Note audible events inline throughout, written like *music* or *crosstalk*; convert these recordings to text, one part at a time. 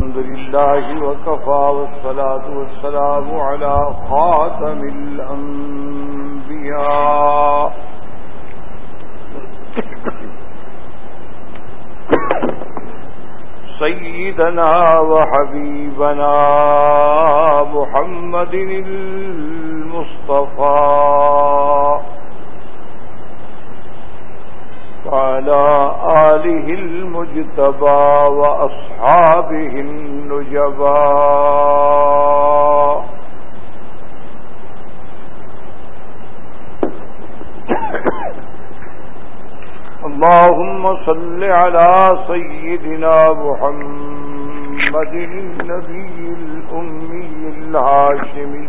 الحمد لله وكفى والصلاة والسلام على خاتم الأنبياء. سيدنا وحبيبنا محمد المصطفى. وعلى آله المجتبى وأصحابه النجبى. اللهم صل على سيدنا محمد النبي الأمي الهاشمي.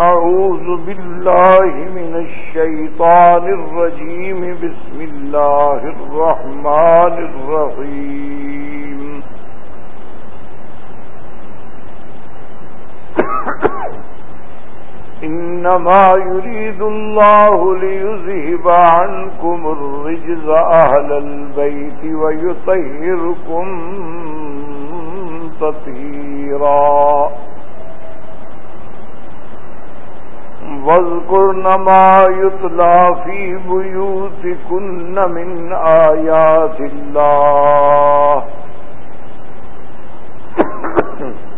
أعوذ بالله من الشيطان الرجيم. بسم الله الرحمن الرحيم. *coughs* إنما يريد الله ليذهب عنكم الرجز أهل البيت ويطهركم تطهيراً. واذكرن ما يتلى في بيوتكن من آيات الله *coughs*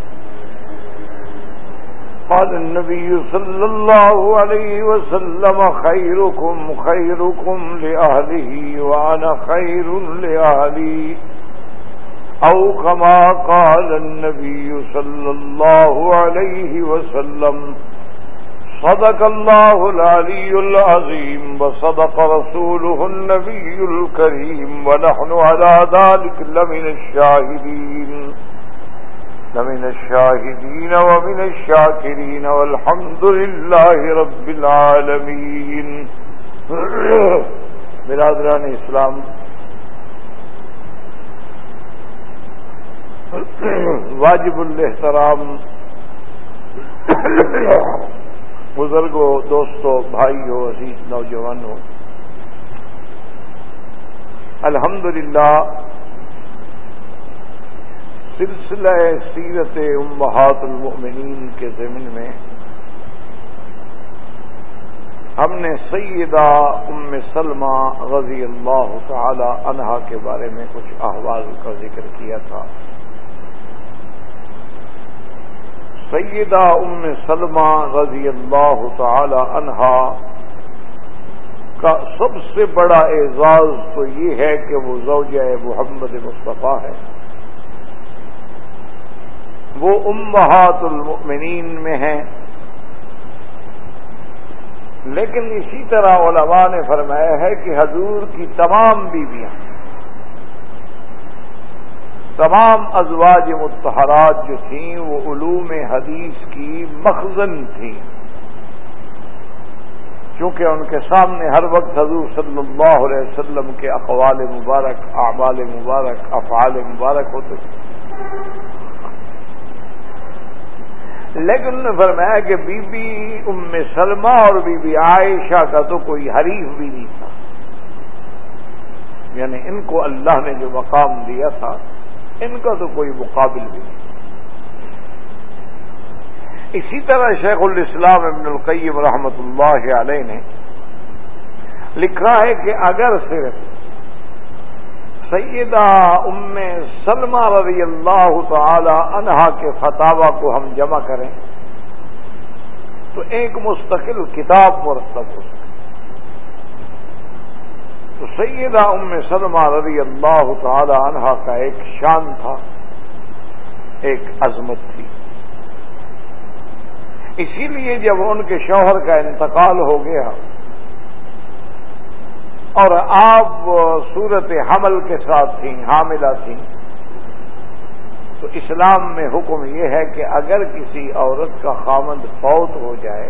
قال النبي صلى الله عليه وسلم خيركم خيركم لأهله وأنا خير لأهلي أو كما قال النبي صلى الله عليه وسلم صدق الله العلي العظيم وصدق رسوله النبي الكريم ونحن على ذلك لمن الشاهدين. لمن الشاهدين ومن الشاكرين والحمد لله رب العالمين. *coughs* برادران اسلام، *coughs* واجب الاحترام. *coughs* بزرگوں دوستوں بھائیوں عزیز نوجوانوں الحمد للہ سلسلہ سیرت امہات المؤمنین کے ضمن میں ہم نے سیدہ ام سلمہ رضی اللہ تعالی عنہا کے بارے میں کچھ احوال کا ذکر کیا تھا۔ سیدہ ام سلمہ رضی اللہ تعالی عنہا کا سب سے بڑا اعزاز تو یہ ہے کہ وہ زوجہ محمد مصطفیٰ ہے۔ وہ امہات المؤمنین میں ہیں۔ لیکن اسی طرح علماء نے فرمایا ہے کہ حضور کی تمام بیویاں تمام ازواج متحرات جو تھیں وہ علوم حدیث کی مخزن تھیں۔ چونکہ ان کے سامنے ہر وقت حضور صلی اللہ علیہ وسلم کے اقوال مبارک، اعمال مبارک، افعال مبارک ہوتے تھے۔ لیکن نے فرمایا کہ بی بی ام سلمہ اور بی بی عائشہ کا تو کوئی حریف بھی نہیں تھا۔ یعنی ان کو اللہ نے جو مقام دیا تھا ان کا تو کوئی مقابل بھی نہیں. اسی طرح شیخ الاسلام ابن القیم رحمۃ اللہ علیہ نے لکھا ہے کہ اگر صرف سیدہ ام سلمہ رضی اللہ تعالی عنہا کے فتوا کو ہم جمع کریں تو ایک مستقل کتاب مرتب ہو تو سیدہ ام سلمہ رضی اللہ تعالی عنہ کا ایک شان تھا، ایک عظمت تھی۔ اسی لیے جب ان کے شوہر کا انتقال ہو گیا اور آپ صورت حمل کے ساتھ تھیں، حاملہ تھیں، تو اسلام میں حکم یہ ہے کہ اگر کسی عورت کا خامند فوت ہو جائے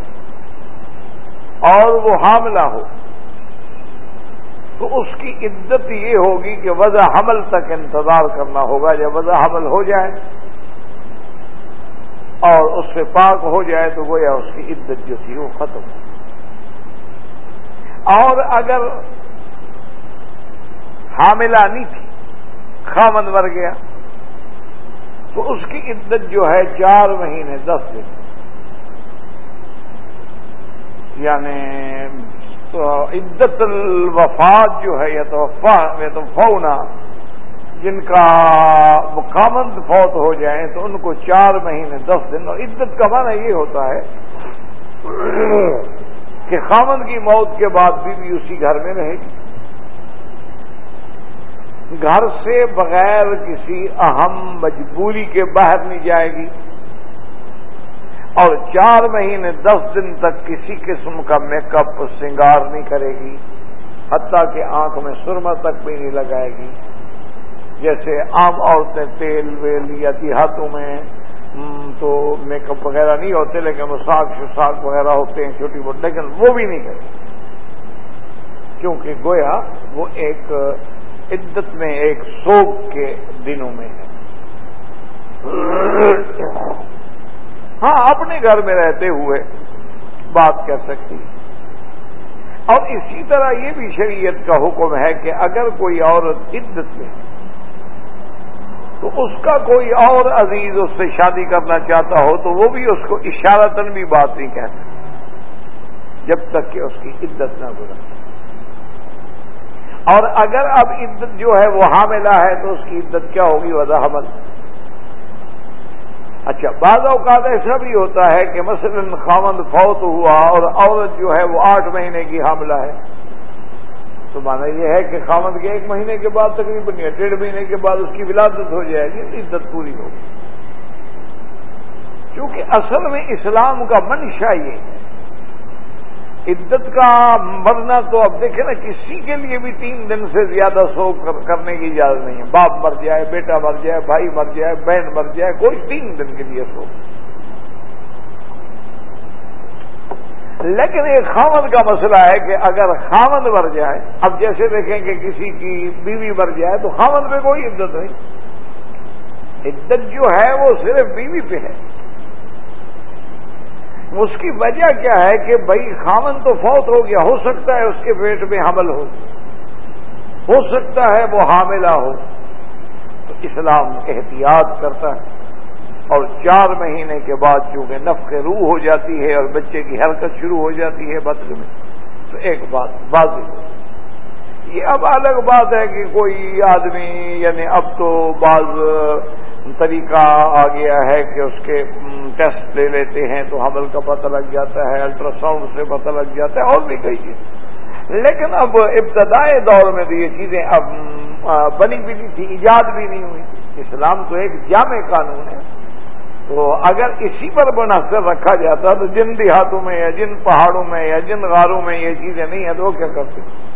اور وہ حاملہ ہو تو اس کی عدت یہ ہوگی کہ وضع حمل تک انتظار کرنا ہوگا، جب وضع حمل ہو جائے اور اس سے پاک ہو جائے تو گویا اس کی عدت جو تھی وہ ختم۔ اور اگر حاملہ نہیں تھی خامن مر گیا، تو اس کی عدت جو ہے چار مہینے، دس دن۔ یعنی عدت الوفات جو ہے یا تو یا تو فونا، جن کا مقامند فوت ہو جائیں تو ان کو چار مہینے، دس دن، اور عدت کا معنی یہ ہوتا ہے کہ خامند کی موت کے بعد بیوی بی اسی گھر میں رہے گی۔ گھر سے بغیر کسی اہم مجبوری کے باہر نہیں جائے گی۔ اور چار مہینے دس دن تک کسی قسم کا میک اپ سنگار نہیں کرے گی، حتیٰ کہ آنکھ میں سرما تک بھی نہیں لگائے گی۔ جیسے عام عورتیں تیل، ویل یا دیہاتوں میں تو میک اپ وغیرہ نہیں ہوتے، لیکن وہ ساگ شاگ وغیرہ ہوتے ہیں، چھوٹی موٹی، لیکن وہ بھی نہیں کرے کیونکہ گویا وہ ایک عدت میں، ایک سوگ کے دنوں میں ہے۔ ہاں اپنے گھر میں رہتے ہوئے بات کر سکتی۔ اور اسی طرح یہ بھی شریعت کا حکم ہے کہ اگر کوئی عورت عدت میں تو اس کا کوئی اور عزیز اس سے شادی کرنا چاہتا ہو، تو وہ بھی اس کو اشارتن بھی بات نہیں کہتا، جب تک کہ اس کی عدت نہ گزر اور اگر اب عدت جو ہے وہ حاملہ ہے، تو اس کی عدت کیا ہوگی؟ وضاح حمل اچھا بعض اوقات ایسا بھی ہوتا ہے کہ مثلا خامند فوت ہوا اور عورت جو ہے وہ آٹھ مہینے کی حاملہ ہے۔ تو مانا یہ ہے کہ خامند کے ایک مہینے کے بعد تقریباً یا ڈیڑھ مہینے کے بعد اس کی ولادت ہو جائے گی عزت پوری ہوگی۔ چونکہ اصل میں اسلام کا منشا یہ ہے عدت کا مرنا تو اب دیکھیں نا، کسی کے لیے بھی تین دن سے زیادہ سو کرنے کی اجازت نہیں ہے۔ باپ مر جائے، بیٹا مر جائے، بھائی مر جائے، بہن مر جائے، کوئی تین دن کے لیے سو۔ لیکن ایک خامد کا مسئلہ ہے کہ اگر خامد مر جائے، اب جیسے دیکھیں کہ کسی کی بیوی مر جائے، تو خامد پہ کوئی عدت نہیں۔ عدت جو ہے وہ صرف بیوی پہ ہے۔ اس کی وجہ کیا ہے کہ بھائی خامن تو فوت ہو گیا، ہو سکتا ہے اس کے پیٹ میں حمل ہو۔ ہو سکتا ہے وہ حاملہ ہو۔ تو اسلام احتیاط کرتا ہے۔ اور چار مہینے کے بعد چونکہ نفق روح ہو جاتی ہے اور بچے کی حرکت شروع ہو جاتی ہے بدل میں، تو ایک بات واضح ہو یہ اب الگ بات ہے کہ کوئی آدمی یعنی اب تو بعض طریقہ آ گیا ہے کہ اس کے ٹیسٹ لے لیتے ہیں تو حمل کا پتہ لگ جاتا ہے الٹرا ساؤنڈ سے پتہ لگ جاتا ہے اور بھی کئی چیز لیکن اب ابتدائی دور میں تو یہ چیزیں اب بنی بھی نہیں تھی، ایجاد بھی نہیں ہوئی۔ اسلام تو ایک جامع قانون ہے۔ تو اگر اسی پر منحصر رکھا جاتا تو جن دیہاتوں میں یا جن پہاڑوں میں یا جن غاروں میں یہ چیزیں نہیں ہیں تو وہ کیا کرتے؟ ہیں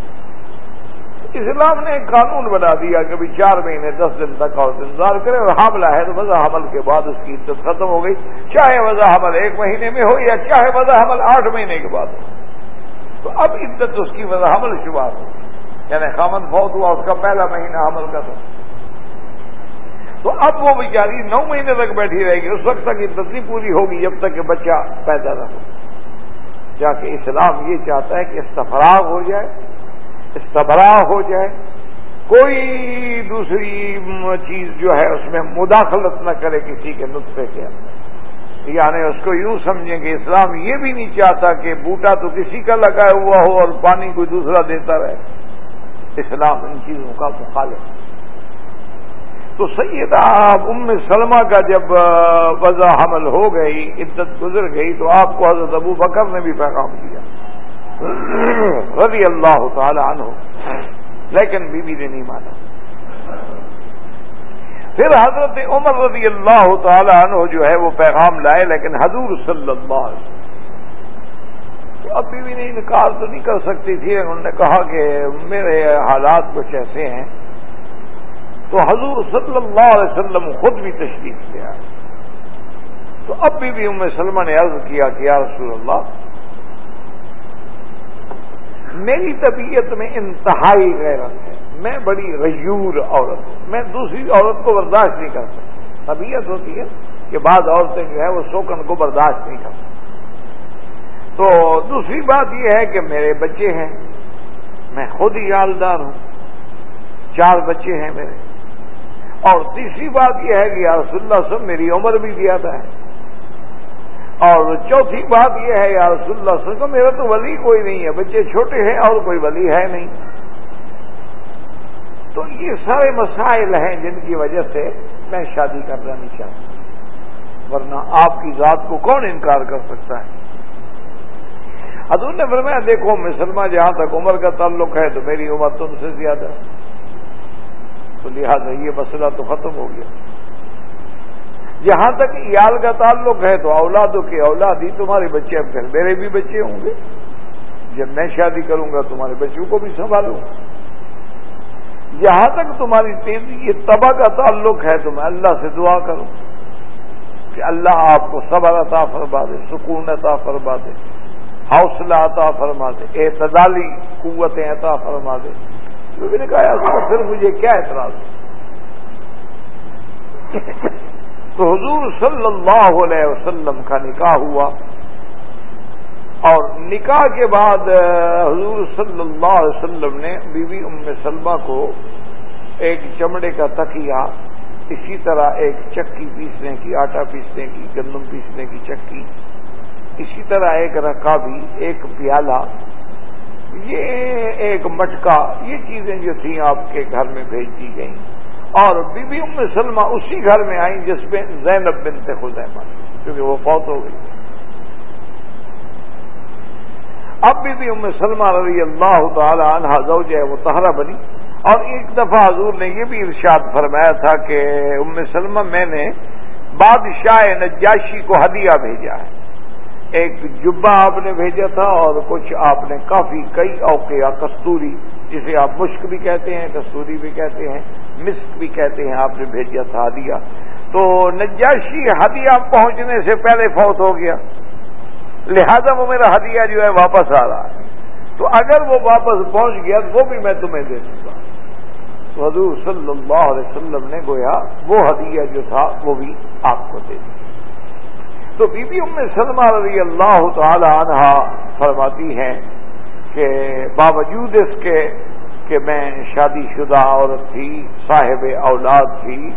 اسلام نے ایک قانون بنا دیا کہ چار مہینے، دس دن تک اور انتظار کرے اور حاملہ ہے تو وضع حمل کے بعد اس کی عزت ختم ہو گئی۔ چاہے وضع حمل ایک مہینے میں ہو یا چاہے وضع حمل آٹھ مہینے کے بعد ہو۔ تو اب عزت اس کی وضع حمل شمار ہو یعنی خامد بہت ہوا، اس کا پہلا مہینہ حمل کا تھا۔ تو اب وہ بیچاری نو مہینے تک بیٹھی رہے گی، اس وقت تک عزت نہیں پوری ہوگی، جب تک کہ بچہ پیدا نہ ہو۔ جا کے اسلام یہ چاہتا ہے کہ استفراغ ہو جائے۔ استبرا ہو جائے۔ کوئی دوسری چیز جو ہے اس میں مداخلت نہ کرے کسی کے نطفے کے اندر۔ یعنی اس کو یوں سمجھیں کہ اسلام یہ بھی نہیں چاہتا کہ بوٹا تو کسی کا لگایا ہوا ہو اور پانی کوئی دوسرا دیتا رہے۔ اسلام ان چیزوں کا مخالف۔ تو سیدہ ام سلمہ کا جب وضع حمل ہو گئی، عدت گزر گئی، تو آپ کو حضرت ابو بکر نے بھی پیغام دیا۔ رضی اللہ تعالی عنہ، لیکن بی بی نے نہیں مانا۔ پھر حضرت عمر رضی اللہ تعالی عنہ جو ہے وہ پیغام لائے، لیکن حضور صلی اللہ علیہ وسلم۔ تو اب بھی نہیں انکار تو نہیں کر سکتی تھی، انہوں نے کہا کہ میرے حالات کچھ ایسے ہیں۔ تو حضور صلی اللہ علیہ وسلم خود بھی تشریف لے آئے۔ تو اب بھی ام سلمہ نے عرض کیا کہ یا رسول اللہ میری طبیعت میں انتہائی غیرت ہے۔ میں بڑی غیور عورت ہوں۔ میں دوسری عورت کو برداشت نہیں کر سکتا۔ طبیعت ہوتی ہے کہ بعض عورتیں جو ہے وہ شوکن کو برداشت نہیں کر سکتی تو دوسری بات یہ ہے کہ میرے بچے ہیں۔ میں خود ہی یاددار ہوں۔ چار بچے ہیں میرے۔ اور تیسری بات یہ ہے کہ یا رسول اللہ سب میری عمر بھی زیادہ ہے۔ اور چوتھی بات یہ ہے، یا رسول اللہ صلی اللہ علیہ وسلم، میرا تو ولی کوئی نہیں ہے، بچے چھوٹے ہیں اور کوئی ولی ہے نہیں۔ تو یہ سارے مسائل ہیں جن کی وجہ سے میں شادی کرنا نہیں چاہتا، ورنہ آپ کی ذات کو کون انکار کر سکتا ہے؟ حضور نے فرمایا، دیکھو مسلمہ جہاں تک عمر کا تعلق ہے تو میری عمر تم سے زیادہ۔ تو لہٰذا یہ مسئلہ تو ختم ہو گیا۔ جہاں تک یال کا تعلق ہے تو اولادوں کے اولاد ہی تمہارے بچے اب پھر میرے بھی بچے ہوں گے۔ جب میں شادی کروں گا، تمہارے بچوں کو بھی سنبھالوں۔ جہاں تک تمہاری تیزی، یہ تباہ کا تعلق ہے، تو میں اللہ سے دعا کروں کہ اللہ آپ کو صبر عطا فرما دے، سکون عطا فرما دے، حوصلہ عطا فرما دے، اعتدالی قوتیں عطا فرما دے۔ نے کہا پھر مجھے کیا اعتراض تو حضور صلی اللہ علیہ وسلم کا نکاح ہوا اور نکاح کے بعد حضور صلی اللہ علیہ وسلم نے بی بی ام سلمہ کو ایک چمڑے کا تکیا اسی طرح ایک چکی پیسنے کی، آٹا پیسنے کی، گندم پیسنے کی چکی، اسی طرح ایک رکابی، ایک پیالہ، یہ ایک مٹکا، یہ چیزیں جو تھیں آپ کے گھر میں بھیج دی گئیں۔ اور بی بی ام سلمہ اسی گھر میں آئیں جس میں زینب بنت خزیمہ، کیونکہ وہ فوت ہو گئی۔ اب بی بی ام سلمہ رضی اللہ تعالی عنہ زوج ہے، وہ تہرا بنی۔ اور ایک دفعہ حضور نے یہ بھی ارشاد فرمایا تھا کہ ام سلمہ میں نے بادشاہ نجاشی کو ہدیہ بھیجا ہے۔ ایک جبا آپ نے بھیجا تھا اور کچھ آپ نے کافی کئی اوقیا کستوری، جسے آپ مشک بھی کہتے ہیں، کستوری بھی کہتے ہیں۔ مسک بھی کہتے ہیں، آپ نے بھیجا تھا ہدیہ تو نجاشی ہدیہ پہنچنے سے پہلے فوت ہو گیا۔ لہذا وہ میرا ہدیہ جو ہے واپس آ رہا ہے۔ تو اگر وہ واپس پہنچ گیا تو وہ بھی میں تمہیں دے دوں گا۔ حضور صلی اللہ علیہ وسلم نے گویا وہ ہدیہ جو تھا، وہ بھی آپ کو دے دیا۔ تو بی بی ام سلمہ رضی اللہ تعالی عنہ فرماتی ہیں کہ باوجود اس کے کہ میں شادی شدہ عورت تھی، صاحب اولاد تھی۔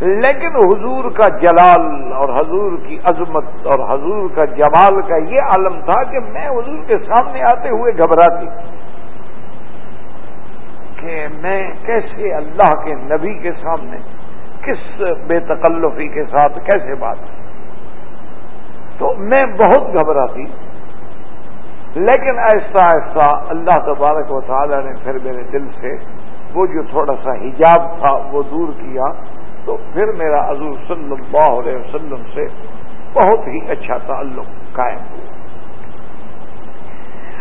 لیکن حضور کا جلال اور حضور کی عظمت اور حضور کا جمال کا یہ عالم تھا کہ میں حضور کے سامنے آتے ہوئے گھبراتی۔ کہ میں کیسے اللہ کے نبی کے سامنے، کس بے تکلفی کے ساتھ کیسے بات۔ تو میں بہت گھبراتی۔ لیکن ایسا ایسا اللہ تبارک و تعالی نے پھر میرے دل سے وہ جو تھوڑا سا حجاب تھا وہ دور کیا تو پھر میرا حضور صلی اللہ علیہ وسلم سے بہت ہی اچھا تعلق قائم ہوا۔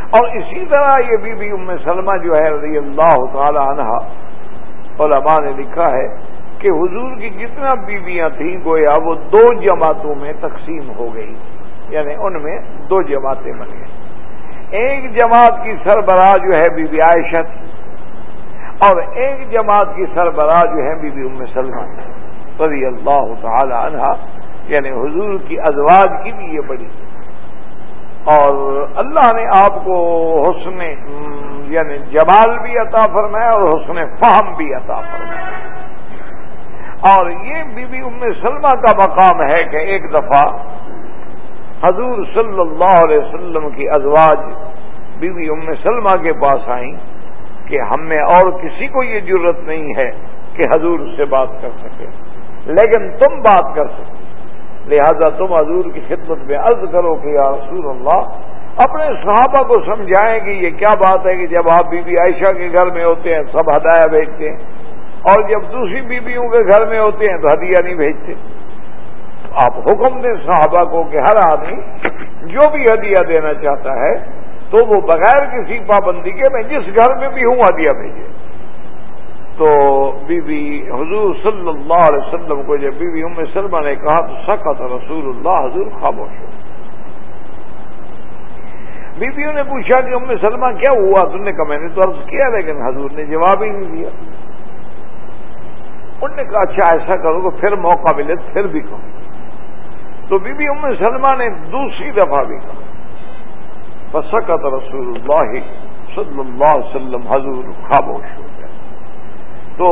اور اسی طرح یہ بی بی ام سلمہ جو ہے رضی اللہ تعالی عنہ علماء نے لکھا ہے کہ حضور کی جتنا بیویاں تھیں گویا وہ دو جماعتوں میں تقسیم ہو گئی یعنی ان میں دو جماعتیں بن گئی ایک جماعت کی سربراہ جو ہے بی بی عائشہ تھی اور ایک جماعت کی سربراہ جو ہے بی بی ام سلمان رضی اللہ تعالی عنہ یعنی حضور کی ازواج کی بھی یہ بڑی۔ اور اللہ نے آپ کو حسن یعنی جمال بھی عطا فرمایا اور حسن فہم بھی عطا فرمایا۔ اور یہ بی بی ام سلمہ کا مقام ہے کہ ایک دفعہ حضور صلی اللہ علیہ وسلم کی ازواج بی بی ام سلمہ کے پاس آئیں کہ ہم میں اور کسی کو یہ ضرورت نہیں ہے کہ حضور سے بات کر سکے۔ لیکن تم بات کر سکو لہذا تم حضور کی خدمت میں عرض کرو کہ یا رسول اللہ، اپنے صحابہ کو سمجھائیں کہ یہ کیا بات ہے کہ جب آپ بی بی عائشہ کے گھر میں ہوتے ہیں، سب ہدایہ بھیجتے ہیں، اور جب دوسری بیویوں کے گھر میں ہوتے ہیں تو ہدیہ نہیں بھیجتے۔ آپ حکم دیں صحابہ کو کہ ہر آدمی جو بھی ہدیہ دینا چاہتا ہے، تو وہ بغیر کسی پابندی کے میں جس گھر میں بھی ہوں ہدیہ بھیجے۔ تو بی بی حضور صلی اللہ علیہ وسلم کو جب بی بی ام سلمہ نے کہا، تو سکت رسول اللہ، حضور خاموش ہو۔ بیویوں نے پوچھا کہ ام سلمہ، کیا ہوا؟ تم نے کہا، میں نے تو عرض کیا، لیکن حضور نے جواب ہی نہیں دیا۔ انہوں نے کہا اچھا ایسا کرو تو پھر موقع ملے پھر بھی کہو تو بی بی ام سلمہ نے دوسری دفعہ بھی کہا بسکت رسول اللہ صلی اللہ علیہ وسلم، حضور خاموش ہو گیا تو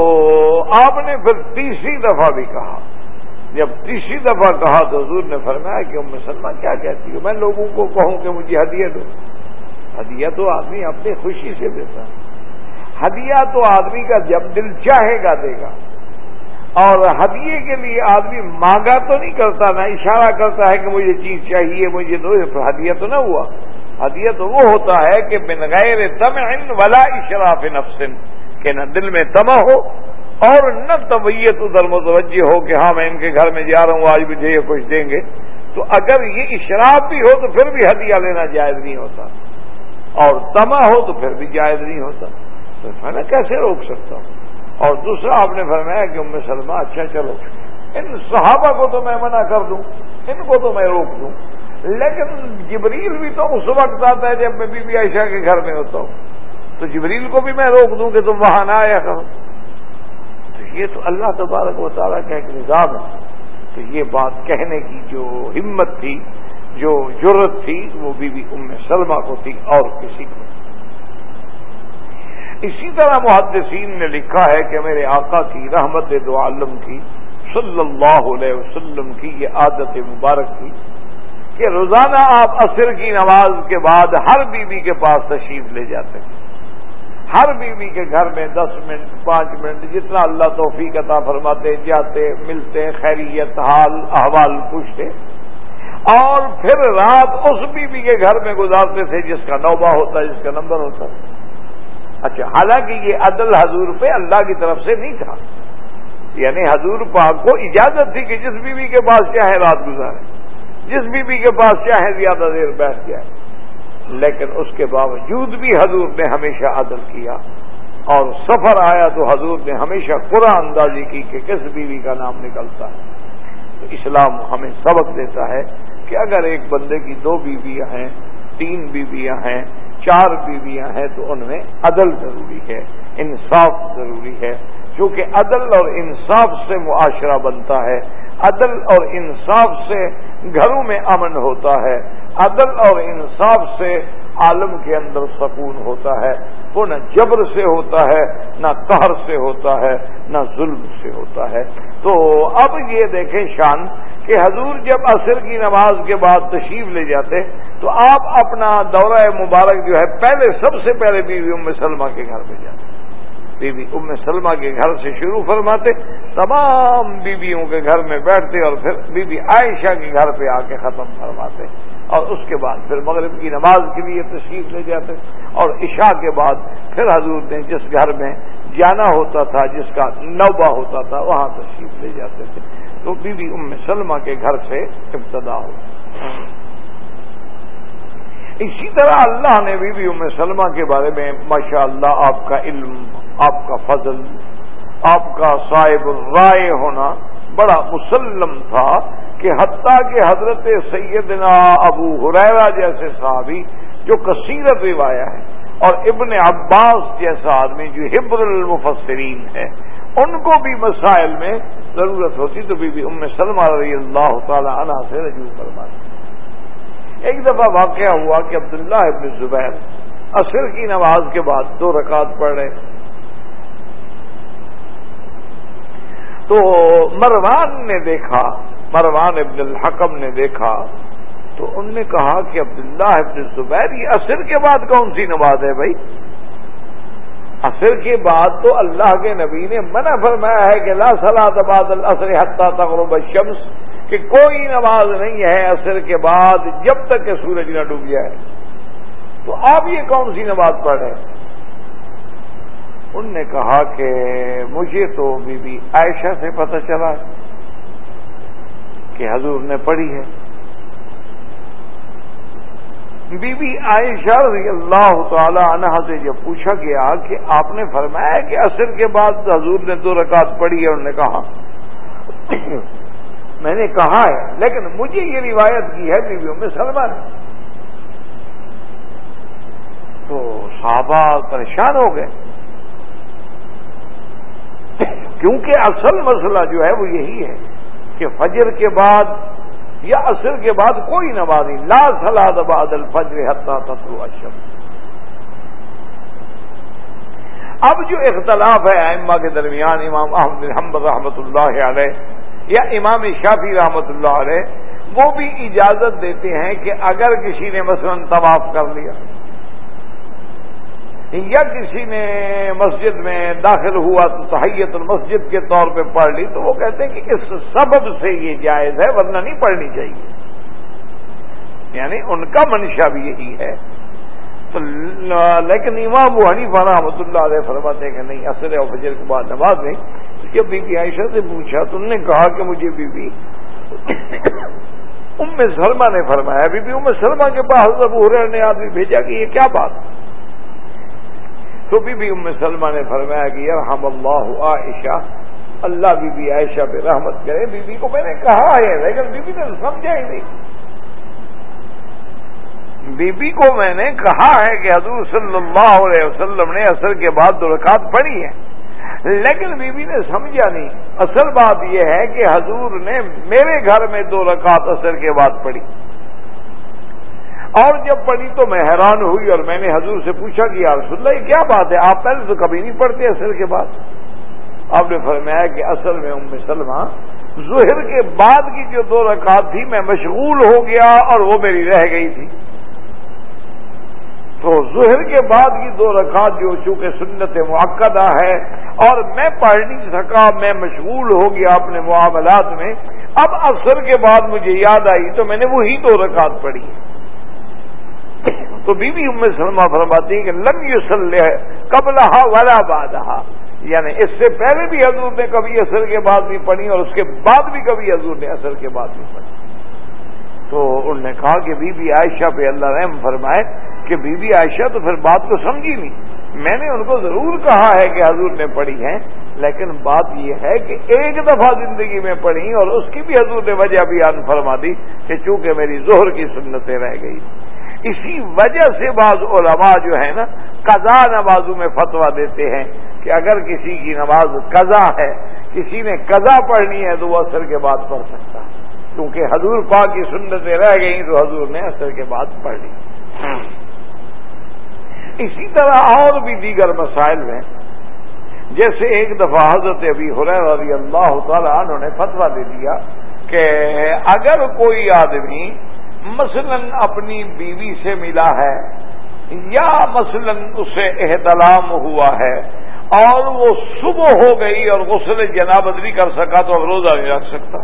آپ نے پھر تیسری دفعہ بھی کہا۔ جب تیسری دفعہ کہا تو حضور نے فرمایا کہ ام سلمہ کیا کہتی ہو؟ میں لوگوں کو کہوں کہ مجھے ہدیہ دو۔ ہدیہ تو آدمی اپنی خوشی سے دیتا ہدیہ تو آدمی کا جب دل چاہے گا دے گا۔ اور ہدیے کے لیے آدمی مانگا تو نہیں کرتا، نہ اشارہ کرتا ہے کہ مجھے چیز چاہیے، مجھے دو ہدیہ تو نہ ہوا۔ ہدیہ تو وہ ہوتا ہے کہ بن غیر تم ولا اشراف نفسن، کہ نہ دل میں تما ہو اور نہ طبیعت ادھر متوجہ ہو کہ ہاں میں ان کے گھر میں جا رہا ہوں، آج مجھے یہ کچھ دیں گے۔ تو اگر یہ اشراف بھی ہو تو پھر بھی ہدیہ لینا جائز نہیں ہوتا۔ اور تما ہو تو پھر بھی جائز نہیں ہوتا۔ تو میں کیسے روک سکتا ہوں؟ اور دوسرا آپ نے فرمایا کہ ام سلمہ اچھا چلو۔ ان صحابہ کو تو میں منع کر دوں، ان کو تو میں روک دوں۔ لیکن جبریل بھی تو اس وقت آتا ہے جب میں بی بی عائشہ کے گھر میں ہوتا ہوں۔ تو جبریل کو بھی میں روک دوں کہ تم وہاں نہ آیا کرو۔ تو یہ تو اللہ تبارک و تعالیٰ کا ایک نظام ہے۔ تو یہ بات کہنے کی جو ہمت تھی، جو ضرورت تھی، وہ بی بی ام سلمہ کو تھی اور کسی کو۔ اسی طرح محدثین نے لکھا ہے کہ میرے آقا کی رحمت دو عالم کی، صلی اللہ علیہ وسلم کی یہ عادت مبارک تھی کہ روزانہ آپ عصر کی نماز کے بعد ہر بیوی کے پاس تشریف لے جاتے ہیں۔ ہر بیوی کے گھر میں دس منٹ، پانچ منٹ جتنا اللہ توفیق عطا فرماتے، جاتے، ملتے، خیریت، حال، احوال پوچھتے۔ اور پھر رات اس بیوی کے گھر میں گزارتے تھے جس کا نوبہ ہوتا، جس کا نمبر ہوتا۔ اچھا حالانکہ یہ عدل حضور پہ اللہ کی طرف سے نہیں تھا۔ یعنی حضور پاک کو اجازت تھی کہ جس بیوی کے پاس چاہے رات گزارے، جس بیوی کے پاس چاہے زیادہ دیر بیٹھ جائے۔ لیکن اس کے باوجود بھی حضور نے ہمیشہ عدل کیا۔ اور سفر آیا تو حضور نے ہمیشہ قرآن اندازی کی کہ کس بیوی کا نام نکلتا ہے۔ تو اسلام ہمیں سبق دیتا ہے کہ اگر ایک بندے کی دو بیویاں ہیں، تین بیویاں ہیں چار بیویاں ہیں تو ان میں عدل ضروری ہے، انصاف ضروری ہے۔ کیونکہ عدل اور انصاف سے معاشرہ بنتا ہے۔ عدل اور انصاف سے گھروں میں امن ہوتا ہے۔ عدل اور انصاف سے عالم کے اندر سکون ہوتا ہے۔ وہ نہ جبر سے ہوتا ہے، نہ قہر سے ہوتا ہے، نہ ظلم سے ہوتا ہے۔ تو اب یہ دیکھیں شان کہ حضور جب عصر کی نماز کے بعد تشریف لے جاتے تو آپ اپنا دورہ مبارک جو ہے پہلے سب سے پہلے بیوی ام سلمہ کے گھر میں جاتے بیوی ام سلمہ کے گھر سے شروع فرماتے، تمام بیویوں کے گھر میں بیٹھتے اور پھر بی بی عائشہ کے گھر پہ آ کے ختم فرماتے۔ اور اس کے بعد پھر مغرب کی نماز کے لیے تشریف لے جاتے۔ اور عشاء کے بعد پھر حضور نے جس گھر میں جانا ہوتا تھا، جس کا نوبہ ہوتا تھا، وہاں تشریف لے جاتے تھے۔ تو بی بی ام سلمہ کے گھر سے ابتدا ہو۔ اسی طرح اللہ نے بی بی ام سلمہ کے بارے میں ماشاء اللہ آپ کا علم، آپ کا فضل، آپ کا صاحب رائے ہونا بڑا مسلم تھا کہ حتیٰ کہ حضرت سیدنا ابو حریرا جیسے صحابی جو کثیرت روایا ہے اور ابن عباس جیسا آدمی جو حبر المفسرین ہے، ان کو بھی مسائل میں ضرورت ہوتی تو بی بی ام سلمہ رضی اللہ تعالی عنہ سے رجوع فرماتی ایک دفعہ واقعہ ہوا کہ عبداللہ ابن زبیر عصر کی نماز کے بعد دو رکعت پڑھ رہے تو مروان نے دیکھا، مروان ابن الحکم نے دیکھا تو ان نے کہا کہ عبداللہ ابن زبیر، یہ عصر کے بعد کون سی نماز ہے بھائی؟ عصر کے بعد تو اللہ کے نبی نے منع فرمایا ہے کہ لا صلاح بعد العصر حتہ تغرب الشمس کہ کوئی نماز نہیں ہے عصر کے بعد جب تک کہ سورج نہ ڈوب جائے۔ تو آپ یہ کون سی نماز پڑھ رہے ہیں ان نے کہا کہ مجھے تو بی بی عائشہ سے پتہ چلا کہ حضور نے پڑھی ہے۔ بی بی عائشہ رضی اللہ تعالی عنہ سے جب پوچھا گیا کہ آپ نے فرمایا کہ عصر کے بعد حضور نے دو رکعت پڑھی ہے، انہوں نے کہا میں نے کہا ہے، لیکن مجھے یہ روایت کی ہے، بیویوں میں سلمان تو صحابہ پریشان ہو گئے۔ کیونکہ اصل مسئلہ جو ہے وہ یہی ہے کہ فجر کے بعد یا اصل کے بعد کوئی نمازی، لا سلاد بعد الفجر حتہ تطلو اشم اب جو اختلاف ہے ائمہ کے درمیان، امام احمد حمد رحمۃ اللہ علیہ یا امام شافی رحمۃ اللہ علیہ، وہ بھی اجازت دیتے ہیں کہ اگر کسی نے مثلا طواف کر لیا، یا کسی نے مسجد میں داخل ہوا تو تحیت المسجد کے طور پہ پڑھ لی، تو وہ کہتے ہیں کہ اس سبب سے یہ جائز ہے، ورنہ نہیں پڑھنی چاہیے۔ یعنی ان کا منشا بھی یہی ہے۔ تو لیکن امام ابو حنیفہ رحمۃ اللہ علیہ فرماتے ہیں کہ نہیں اصل اور فجر کے بعد نماز نہیں۔ جب بی بی عائشہ سے پوچھا تو انہوں نے کہا کہ مجھے بی بی *coughs* ام سلمہ نے فرمایا، بی بی ام سلمہ کے پاس ابو حریر نے آدمی بھیجا کہ یہ کیا بات؟ تو بی بی ام سلمہ نے فرمایا کہ یرحم اللہ عائشہ، اللہ بی بی عائشہ پہ رحمت کرے، بی بی کو میں نے کہا ہے، لیکن بی بی نے سمجھا ہی نہیں۔ بی بی کو میں نے کہا ہے کہ حضور صلی اللہ علیہ وسلم نے اثر کے بعد دو رکعت پڑھی ہے۔ لیکن بی بی نے سمجھا نہیں۔ اصل بات یہ ہے کہ حضور نے میرے گھر میں دو رکعت اثر کے بعد پڑھی۔ اور جب پڑھی تو میں حیران ہوئی اور میں نے حضور سے پوچھا کہ یار اللہ یہ کیا بات ہے؟ آپ پہلے تو کبھی نہیں پڑھتے اثر کے بعد۔ آپ نے فرمایا کہ اصل میں ام سلمہ، ظہر کے بعد کی جو دو رکعت تھی، میں مشغول ہو گیا اور وہ میری رہ گئی تھی۔ تو ظہر کے بعد کی دو رکعت جو چونکہ سنت معقدہ ہے، اور میں پڑھ نہیں سکا، میں مشغول ہو گیا اپنے معاملات میں۔ اب افسر کے بعد مجھے یاد آئی، تو میں نے وہی دو رکعت پڑھی۔ تو بی بی ام سلمہ فرماتی ہیں کہ لم یو قبل ولا بادہ یعنی اس سے پہلے بھی حضور نے کبھی اثر کے بعد بھی پڑھی، اور اس کے بعد بھی کبھی حضور نے اثر کے بعد بھی پڑھی۔ تو انہوں نے کہا کہ بی بی عائشہ پہ اللہ رحم فرمائے کہ بی بی عائشہ تو پھر بات کو سمجھی نہیں۔ میں نے ان کو ضرور کہا ہے کہ حضور نے پڑھی ہے لیکن بات یہ ہے کہ ایک دفعہ زندگی میں پڑھی اور اس کی بھی حضور نے وجہ بیان فرما دی کہ چونکہ میری زہر کی سنتیں رہ گئی۔ اسی وجہ سے بعض علماء جو ہے نا قضا نمازوں میں فتوا دیتے ہیں کہ اگر کسی کی نماز قضا ہے، کسی نے قضا پڑھنی ہے تو وہ اثر کے بعد پڑھ سکتا ہے۔ کیونکہ حضور پاک کی سنتیں رہ گئیں تو حضور نے اثر کے بعد پڑھ لی۔ اسی طرح اور بھی دیگر مسائل میں جیسے ایک دفعہ حضرت ابھی حریر رضی اللہ تعالیٰ انہوں نے فتویٰ دے دیا کہ اگر کوئی آدمی مثلا اپنی بیوی سے ملا ہے یا مثلا اسے احتلام ہوا ہے اور وہ صبح ہو گئی اور غسل جنابت نہیں کر سکا تو اب روزہ نہیں رکھ سکتا۔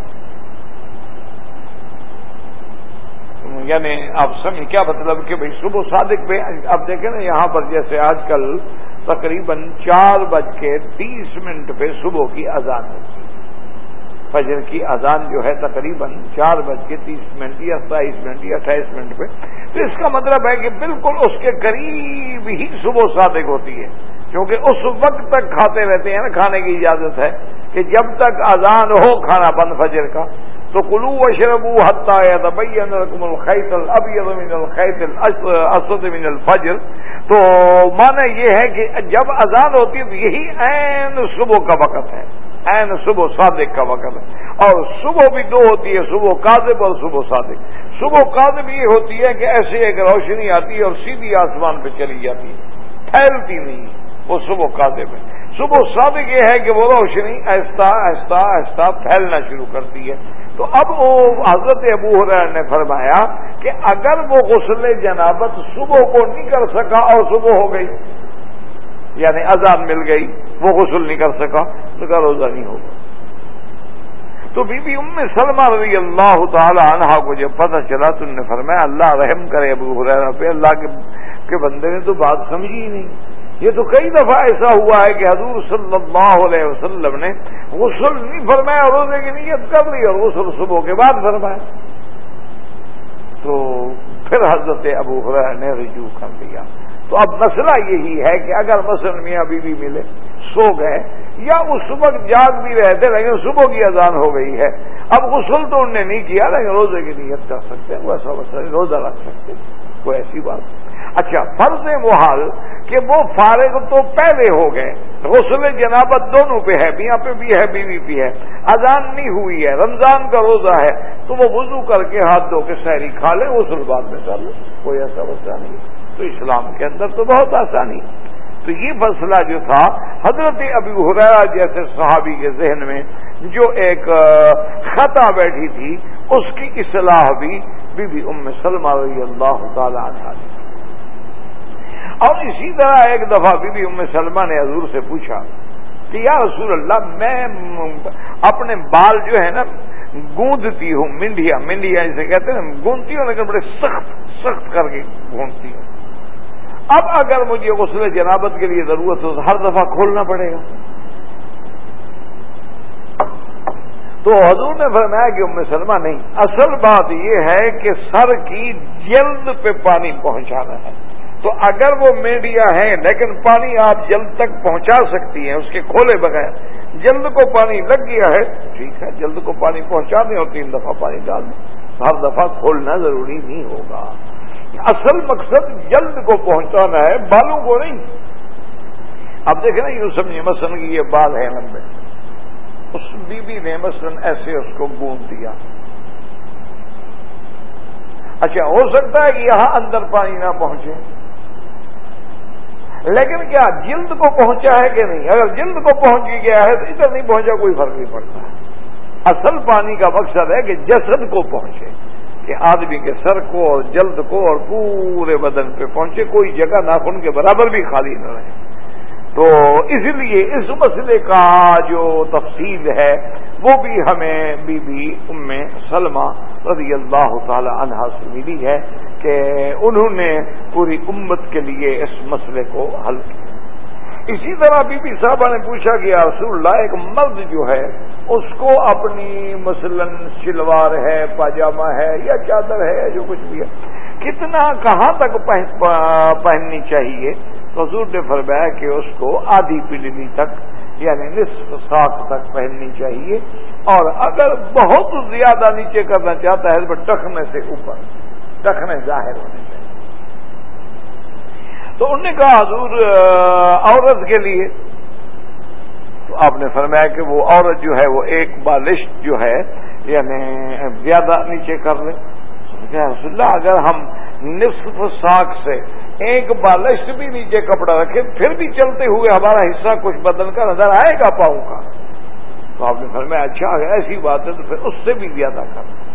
یعنی آپ سمجھ کیا مطلب کہ بھائی صبح صادق پہ آپ دیکھیں نا یہاں پر جیسے آج کل تقریباً چار بج کے تیس منٹ پہ صبح کی اذان ہوتی ہے۔ فجر کی اذان جو ہے تقریباً چار بج کے تیس منٹ یا ستائیس منٹ یا اٹھائیس منٹ پہ۔ تو اس کا مطلب ہے کہ بالکل اس کے قریب ہی صبح صادق ہوتی ہے۔ کیونکہ اس وقت تک کھاتے رہتے ہیں نا، کھانے کی اجازت ہے کہ جب تک اذان ہو کھانا بند فجر کا۔ تو کلو وشربو حتہ تبین لكم الخيط الابيض من الخيط الاسود من الفجر. تو مانا یہ ہے کہ جب اذان ہوتی ہے تو یہی عین صبح کا وقت ہے. عین صبح صادق کا وقت ہے. اور صبح بھی دو ہوتی ہے، صبح کاذب اور صبح صادق. صبح کاذب یہ ہوتی ہے کہ ایسے ایک روشنی آتی ہے اور سیدھی آسمان پہ چلی جاتی ہے. پھیلتی نہیں. وہ صبح کاذب ہے۔ صبح صادق یہ ہے کہ وہ روشنی آہستہ آہستہ آہستہ پھیلنا شروع کرتی ہے۔ تو اب وہ حضرت ابو حریر نے فرمایا کہ اگر وہ غسل جنابت صبح کو نہیں کر سکا اور صبح ہو گئی یعنی اذان مل گئی، وہ غسل نہیں کر سکا، تو کا روزہ نہیں ہوگا۔ تو بی بی ام سلمہ رضی اللہ تعالی عنہ کو جب پتہ چلا تو نے فرمایا، اللہ رحم کرے ابو حریر پہ، اللہ کے بندے نے تو بات سمجھی ہی نہیں۔ یہ تو کئی دفعہ ایسا ہوا ہے کہ حضور صلی اللہ علیہ وسلم نے غسل نہیں فرمایا، روزے کی نیت کر لی اور غسل صبح کے بعد فرمایا۔ تو پھر حضرت ابو حرا نے رجوع کر دیا۔ تو اب مسئلہ یہی ہے کہ اگر مثلا میاں بیوی ملے، سو گئے، یا اس وقت جاگ بھی رہے تھے لیکن صبح کی اذان ہو گئی ہے۔ اب غسل تو انہوں نے نہیں کیا لیکن روزے کی نیت کر سکتے ہیں ویسا ویسا روزہ رکھ سکتے کوئی ایسی بات نہیں۔ اچھا فرض محال کہ وہ فارغ تو پہلے ہو گئے۔ غسل جنابت دونوں پہ ہے میاں پہ بھی ہے، بیوی بھی ہے۔ اذان نہیں ہوئی ہے، رمضان کا روزہ ہے۔ تو وہ وضو کر کے ہاتھ دھو کے سہری کھا لیں غسل بعد میں کر لیں کوئی ایسا وسا نہیں۔ تو اسلام کے اندر تو بہت آسانی۔ تو یہ فیصلہ جو تھا، حضرت ابھی حرا جیسے صحابی کے ذہن میں جو ایک خطا بیٹھی تھی، اس کی اصلاح بھی بی بی ام سلمہ رضی اللہ تعالی عنہ نے۔ اور اسی طرح ایک دفعہ بی بی ام سلمہ نے حضور سے پوچھا کہ یا رسول اللہ، میں اپنے بال جو ہے نا، گوندتی ہوں، منڈیا منڈیا جسے کہتے ہیں گونتی ہوں، لیکن بڑے سخت سخت کر کے گونتی ہوں۔ اب اگر مجھے غسل جنابت کے لیے ضرورت ہو تو ہر دفعہ کھولنا پڑے گا۔ تو حضور نے فرمایا کہ ام سلمہ، نہیں، اصل بات یہ ہے کہ سر کی جلد پہ پانی پہنچانا ہے۔ تو اگر وہ میڈیا ہیں، لیکن پانی آپ جلد تک پہنچا سکتی ہیں، اس کے کھولے بغیر۔ جلد کو پانی لگ گیا ہے، ٹھیک ہے، جلد کو پانی پہنچا دیں اور تین دفعہ پانی ڈال۔ دیں ہر دفعہ کھولنا ضروری نہیں ہوگا۔ اصل مقصد جلد کو پہنچانا ہے، بالوں کو نہیں۔ اب دیکھیں نا یوں سمجھے مثلاً کہ یہ بال ہے لمبے اس بی بی نے مثلاً ایسے اس کو گوند دیا۔ اچھا ہو سکتا ہے کہ یہاں اندر پانی نہ پہنچے۔ لیکن کیا جلد کو پہنچا ہے کہ نہیں؟ اگر جلد کو پہنچ گیا ہے تو ادھر نہیں پہنچا، کوئی فرق نہیں پڑتا۔ اصل پانی کا مقصد ہے کہ جسد کو پہنچے، کہ آدمی کے سر کو اور جلد کو اور پورے بدن پہ پہنچے، کوئی جگہ ناخن کے برابر بھی خالی نہ رہے۔ تو اس لیے اس مسئلے کا جو تفصیل ہے، وہ بھی ہمیں بی بی ام سلمہ رضی اللہ تعالی عنہا سے ملی ہے کہ انہوں نے پوری امت کے لیے اس مسئلے کو حل کیا۔ اسی طرح بی بی صاحبہ نے پوچھا کہ رسول اللہ، ایک مرد جو ہے، اس کو اپنی مثلا شلوار ہے، پاجامہ ہے یا چادر ہے جو کچھ بھی ہے، کتنا کہاں تک پہننی چاہیے؟ حضور نے فرمایا کہ اس کو آدھی پلنی تک یعنی نصف ساخ تک پہننی چاہیے، اور اگر بہت زیادہ نیچے کرنا چاہتا ہے تو ٹخنے سے اوپر، ٹخنے ظاہر ہونے چاہیے۔ تو انہوں نے کہا، حضور عورت کے لیے۔ تو آپ نے فرمایا کہ وہ عورت جو ہے، وہ ایک بالش جو ہے یعنی زیادہ نیچے کر لیں۔ رسول اللہ، اگر ہم نصف ساک سے ایک بالش بھی نیچے کپڑا رکھیں پھر بھی چلتے ہوئے ہمارا حصہ کچھ بدن کا نظر آئے گا پاؤں کا۔ تو آپ نے فرمایا اچھا اگر ایسی بات ہے تو پھر اس سے بھی زیادہ کر۔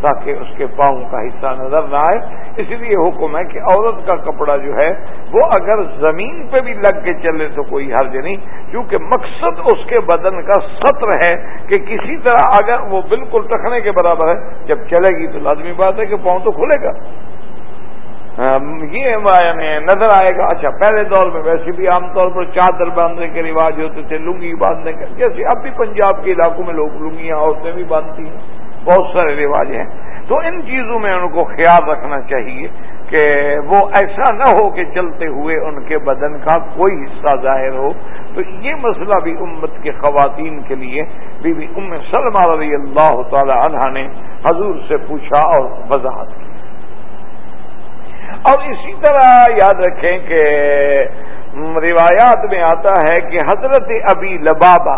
تاکہ اس کے پاؤں کا حصہ نظر نہ آئے۔ اس لیے حکم ہے کہ عورت کا کپڑا جو ہے، وہ اگر زمین پہ بھی لگ کے چلے تو کوئی حرج نہیں، کیونکہ مقصد اس کے بدن کا سطر ہے کہ کسی طرح اگر وہ بالکل ٹکنے کے برابر ہے، جب چلے گی تو لازمی بات ہے کہ پاؤں تو کھلے گا۔ یہ یعنی نظر آئے گا۔ اچھا پہلے دور میں ویسے بھی عام طور پر چادر باندھنے کے رواج ہوتے تھے، لنگی باندھنے کے۔ جیسے اب بھی پنجاب کے علاقوں میں لوگ لنگیاں عورتیں بھی باندھتی ہیں۔ بہت سارے رواج ہیں۔ تو ان چیزوں میں ان کو خیال رکھنا چاہیے کہ وہ ایسا نہ ہو کہ چلتے ہوئے ان کے بدن کا کوئی حصہ ظاہر ہو۔ تو یہ مسئلہ بھی امت کے خواتین کے لیے بی بی ام سلمہ رضی اللہ تعالی عنہ نے حضور سے پوچھا اور وضاحت کی۔ اور اسی طرح یاد رکھیں کہ روایات میں آتا ہے کہ حضرت ابی لبابا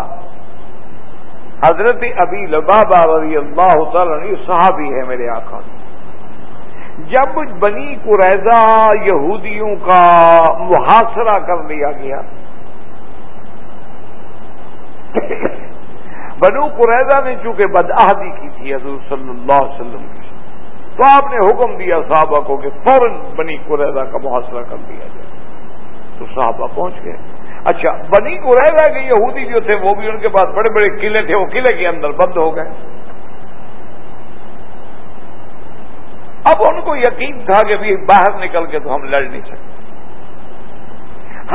حضرت ابھی لبابا رضی اللہ تعالی صحابی ہے میرے آقا۔ جب بنی قریضہ یہودیوں کا محاصرہ کر لیا گیا، بنو قریضہ نے چونکہ بدعہدی کی تھی حضور صلی اللہ علیہ وسلم کی۔ تو آپ نے حکم دیا صحابہ کو کہ فوراً بنی قریضہ کا محاصرہ کر دیا جائے۔ تو صحابہ پہنچ گئے۔ اچھا بنی کو رہ گئے کہ یہودی جو تھے وہ بھی ان کے پاس بڑے بڑے قلعے تھے، وہ قلعے کے اندر بند ہو گئے۔ اب ان کو یقین تھا کہ بھی باہر نکل کے تو ہم لڑ نہیں سکتے۔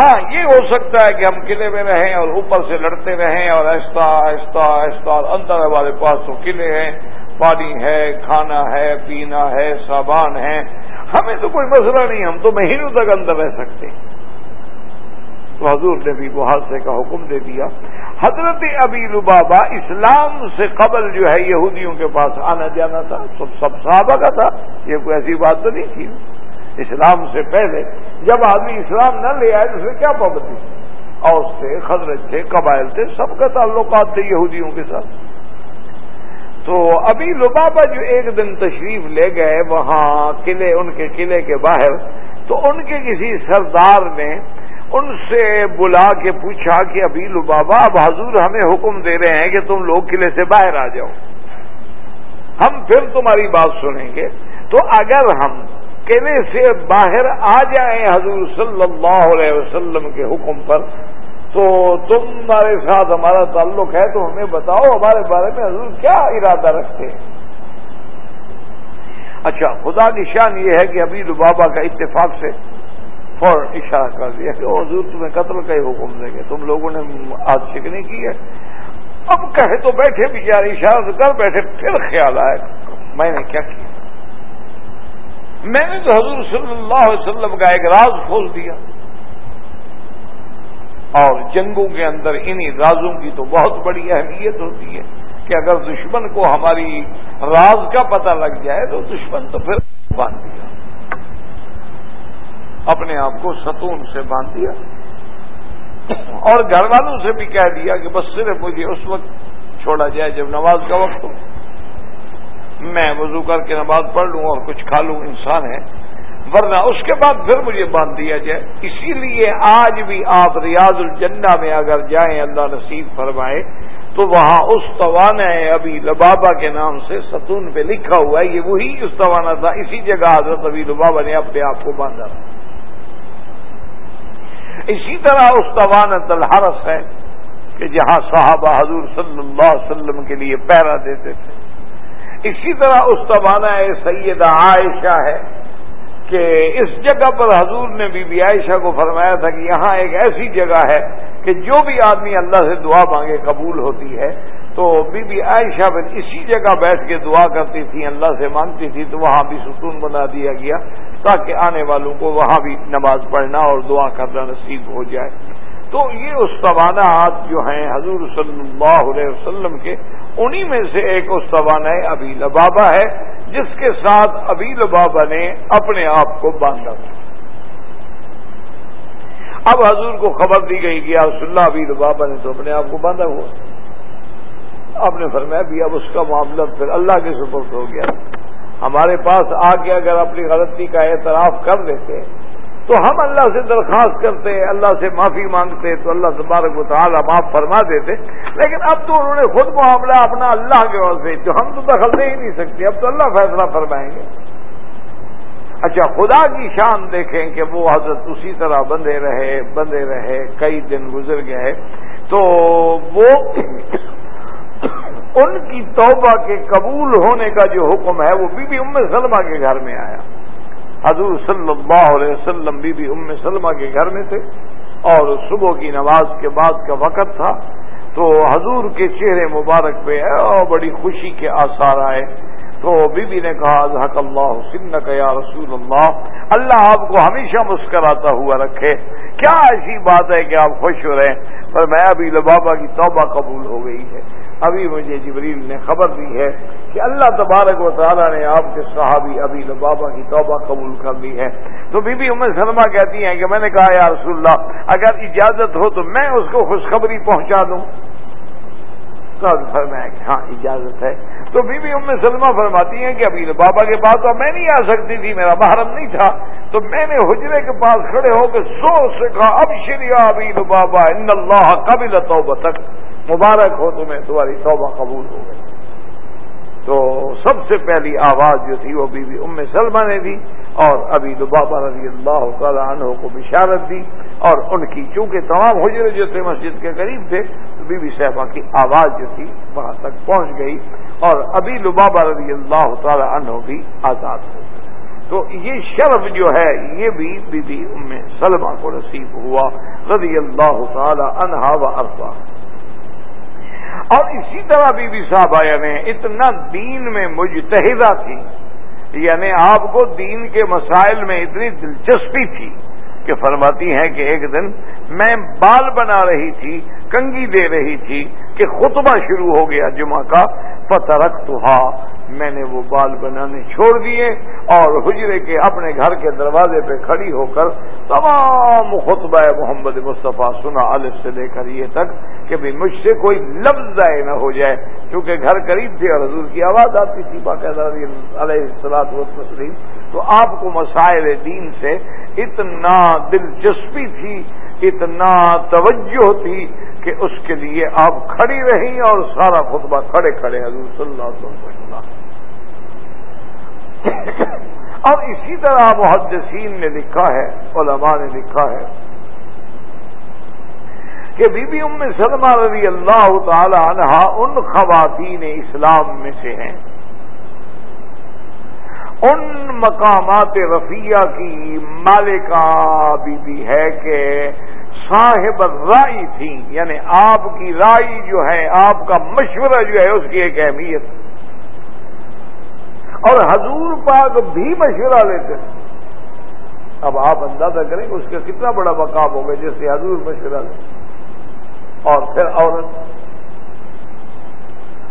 ہاں یہ ہو سکتا ہے کہ ہم قلعے میں رہیں اور اوپر سے لڑتے رہیں اور آہستہ آہستہ آہستہ اندر ہمارے پاس تو قلعے ہیں۔ پانی ہے، کھانا ہے، پینا ہے، سامان ہے۔ ہمیں تو کوئی مسئلہ نہیں، ہم تو مہینوں تک اندر رہ سکتے۔ تو حضور نے بھی محاذے کا حکم دے دیا۔ حضرت ابی لبابا اسلام سے قبل جو ہے یہودیوں کے پاس آنا جانا تھا، سب سب صحابہ کا تھا۔ یہ کوئی ایسی بات تو نہیں تھی۔ اسلام سے پہلے جب آدمی اسلام نہ لے آئے تو اس میں کیا پابندی اور سے خدرت تھے، قبائل تھے، سب کا تعلقات تھے یہودیوں کے ساتھ۔ تو ابھی لبابا جو ایک دن تشریف لے گئے وہاں قلعے، ان کے قلعے کے باہر، تو ان کے کسی سردار نے ان سے بلا کے پوچھا کہ ابھی لبابا اب حضور ہمیں حکم دے رہے ہیں کہ تم لوگ قلعے سے باہر آ جاؤ۔ ہم پھر تمہاری بات سنیں گے۔ تو اگر ہم قلعے سے باہر آ جائیں حضور صلی اللہ علیہ وسلم کے حکم پر تو تمہارے ساتھ، ہمارا تعلق ہے تو ہمیں بتاؤ ہمارے بارے میں حضور کیا ارادہ رکھتے ہیں؟ اچھا خدا کی شان یہ ہے کہ ابھی لبابا کا اتفاق سے فور اشارہ کر دیا کہ حضور، تمہیں قتل کا ہی حکم دیں گے، تم لوگوں نے آج شکنی کی ہے۔ اب کہے تو بیٹھے بھی یار اشارہ سے کر بیٹھے، پھر خیال آئے میں نے کیا کیا؟ میں نے تو حضور صلی اللہ علیہ وسلم کا ایک راز کھول دیا۔ اور جنگوں کے اندر انہی رازوں کی تو بہت بڑی اہمیت ہوتی ہے کہ اگر دشمن کو ہماری راز کا پتہ لگ جائے تو دشمن تو پھر باندھ دیا۔ اپنے آپ کو ستون سے باندھ دیا۔ اور گھر والوں سے بھی کہہ دیا کہ بس صرف مجھے اس وقت چھوڑا جائے جب نماز کا وقت ہو۔ میں وضو کر کے نماز پڑھ لوں اور کچھ کھا لوں، انسان ہے۔ ورنہ اس کے بعد پھر مجھے باندھ دیا جائے۔ اسی لیے آج بھی آپ ریاض الجنہ میں اگر جائیں، اللہ نصیب فرمائے، تو وہاں اس توانہ ابھی لبابا کے نام سے ستون پہ لکھا ہوا ہے، یہ وہی استوانہ تھا۔ اسی جگہ حضرت ابھی لبابا نے اپنے آپ کو باندھا۔ اسی طرح استوانہ الحرس ہے کہ جہاں صحابہ حضور صلی اللہ علیہ وسلم کے لیے پیرا دیتے تھے۔ اسی طرح اس توانہ سیدہ عائشہ ہے۔ کہ اس جگہ پر حضور نے بی بی عائشہ کو فرمایا تھا کہ یہاں ایک ایسی جگہ ہے کہ جو بھی آدمی اللہ سے دعا مانگے قبول ہوتی ہے، تو بی بی عائشہ بن اسی جگہ بیٹھ کے دعا کرتی تھی، اللہ سے مانگتی تھی، تو وہاں بھی ستون بنا دیا گیا تاکہ آنے والوں کو وہاں بھی نماز پڑھنا اور دعا کرنا نصیب ہو جائے۔ تو یہ اس توانات جو ہیں حضور صلی اللہ علیہ وسلم کے انہی میں سے ایک اس توانہ ابھی لبابا ہے، جس کے ساتھ ابھی لبابا نے اپنے آپ کو باندھا تھا۔ اب حضور کو خبر دی گئی کہ رسول اللہ ابھی لبابا نے تو اپنے آپ کو باندھا ہوا۔ آپ نے فرمایا بھی اب اس کا معاملہ پھر اللہ کے سپرد ہو گیا۔ ہمارے پاس آ کے اگر اپنی غلطی کا اعتراف کر دیتے تو ہم اللہ سے درخواست کرتے اللہ سے معافی مانگتے تو اللہ تبارک و تعالیٰ معاف فرما دیتے لیکن اب تو انہوں نے خود معاملہ اپنا اللہ کے واسطے تو ہم تو دخل دے ہی نہیں سکتے۔ اب تو اللہ فیصلہ فرمائیں گے۔ اچھا خدا کی شان دیکھیں کہ وہ حضرت اسی طرح بندے رہے بندے رہے، کئی دن گزر گئے۔ تو وہ *coughs* ان کی توبہ کے قبول ہونے کا جو حکم ہے، وہ بی بی ام سلمہ کے گھر میں آیا۔ حضور صلی اللہ علیہ وسلم بی بی ام سلمہ کے گھر میں تھے اور صبح کی نماز کے بعد کا وقت تھا تو حضور کے چہرے مبارک پہ اور بڑی خوشی کے آثار آئے۔ تو بی بی نے کہا حق اللہ سن یا رسول اللہ۔ اللہ آپ کو ہمیشہ مسکراتا ہوا رکھے۔ کیا ایسی بات ہے کہ آپ خوش ہو رہے ہیں؟ پر میں ابھی لبابا کی توبہ قبول ہو گئی ہے۔ ابھی مجھے جبریل نے خبر دی ہے کہ اللہ تبارک و تعالیٰ نے آپ کے صحابی ابھی بابا کی توبہ قبول کر لی ہے۔ تو بی بی ام سلمہ کہتی ہیں کہ میں نے کہا، یا رسول اللہ اگر اجازت ہو تو میں اس کو خوشخبری پہنچا دوں۔ فرمایا کہ ہاں اجازت ہے۔ تو بی بی ام سلمہ فرماتی ہیں کہ ابھی بابا کے پاس تو میں نہیں آ سکتی تھی، میرا محرم نہیں تھا۔ تو میں نے حجرے کے پاس کھڑے ہو کے سو سے کہا اب شریعہ ابھی بابا ان اللہ قبل توبتک، مبارک ہو تمہیں، تمہاری توبہ قبول ہو گئی۔ تو سب سے پہلی آواز جو تھی وہ بی بی ام سلمہ نے دی اور ابھی لبابا رضی اللہ تعالیٰ عنہ کو بشارت دی اور ان کی چونکہ تمام حجرے جو تھے مسجد کے قریب تھے، تو بی بی صاحبہ کی آواز جو تھی وہاں تک پہنچ گئی اور ابھی لبابا رضی اللہ تعالیٰ عنہ بھی آزاد ہو تو یہ شرف جو ہے، یہ بھی بی بی ام سلمہ کو نصیب ہوا، رضی اللہ تعالی عنہا و ارفا اور اسی طرح بی بی صاحب نے اتنا دین میں مجتہدہ تھی یعنی آپ کو دین کے مسائل میں اتنی دلچسپی تھی کہ فرماتی ہیں کہ ایک دن میں بال بنا رہی تھی کنگی دے رہی تھی کہ خطبہ شروع ہو گیا جمعہ کا فترک تو میں نے وہ بال بنانے چھوڑ دیے اور حجرے کے اپنے گھر کے دروازے پہ کھڑی ہو کر تمام خطبہ محمد مصطفیٰ سنا الف سے لے کر یہ تک کہ بھی مجھ سے کوئی لفظ ضائع نہ ہو جائے۔ کیونکہ گھر قریب تھے اور حضور کی آواز آتی تھی باقاعدہ علیہ السلاط و تسلیم تو آپ کو مسائل دین سے اتنا دلچسپی تھی، اتنا توجہ تھی کہ اس کے لیے آپ کھڑی رہیں اور سارا خطبہ کھڑے کھڑے حضور صلی اللہ علیہ وسلم اور اسی طرح محدثین نے لکھا ہے، علماء نے لکھا ہے کہ بی بی ام سلمہ رضی اللہ تعالی عنہ ان خواتین اسلام میں سے ہیں۔ ان مقامات رفیہ کی مالکہ بی بی ہے کہ صاحب رائی تھی یعنی آپ کی رائی جو ہے، آپ کا مشورہ جو ہے، اس کی ایک اہمیت۔ اور حضور پاک بھی مشورہ لیتے تھے اب آپ اندازہ کریں کہ اس کا کتنا بڑا مقام ہوگا جیسے حضور مشورہ لے۔ اور پھر عورت۔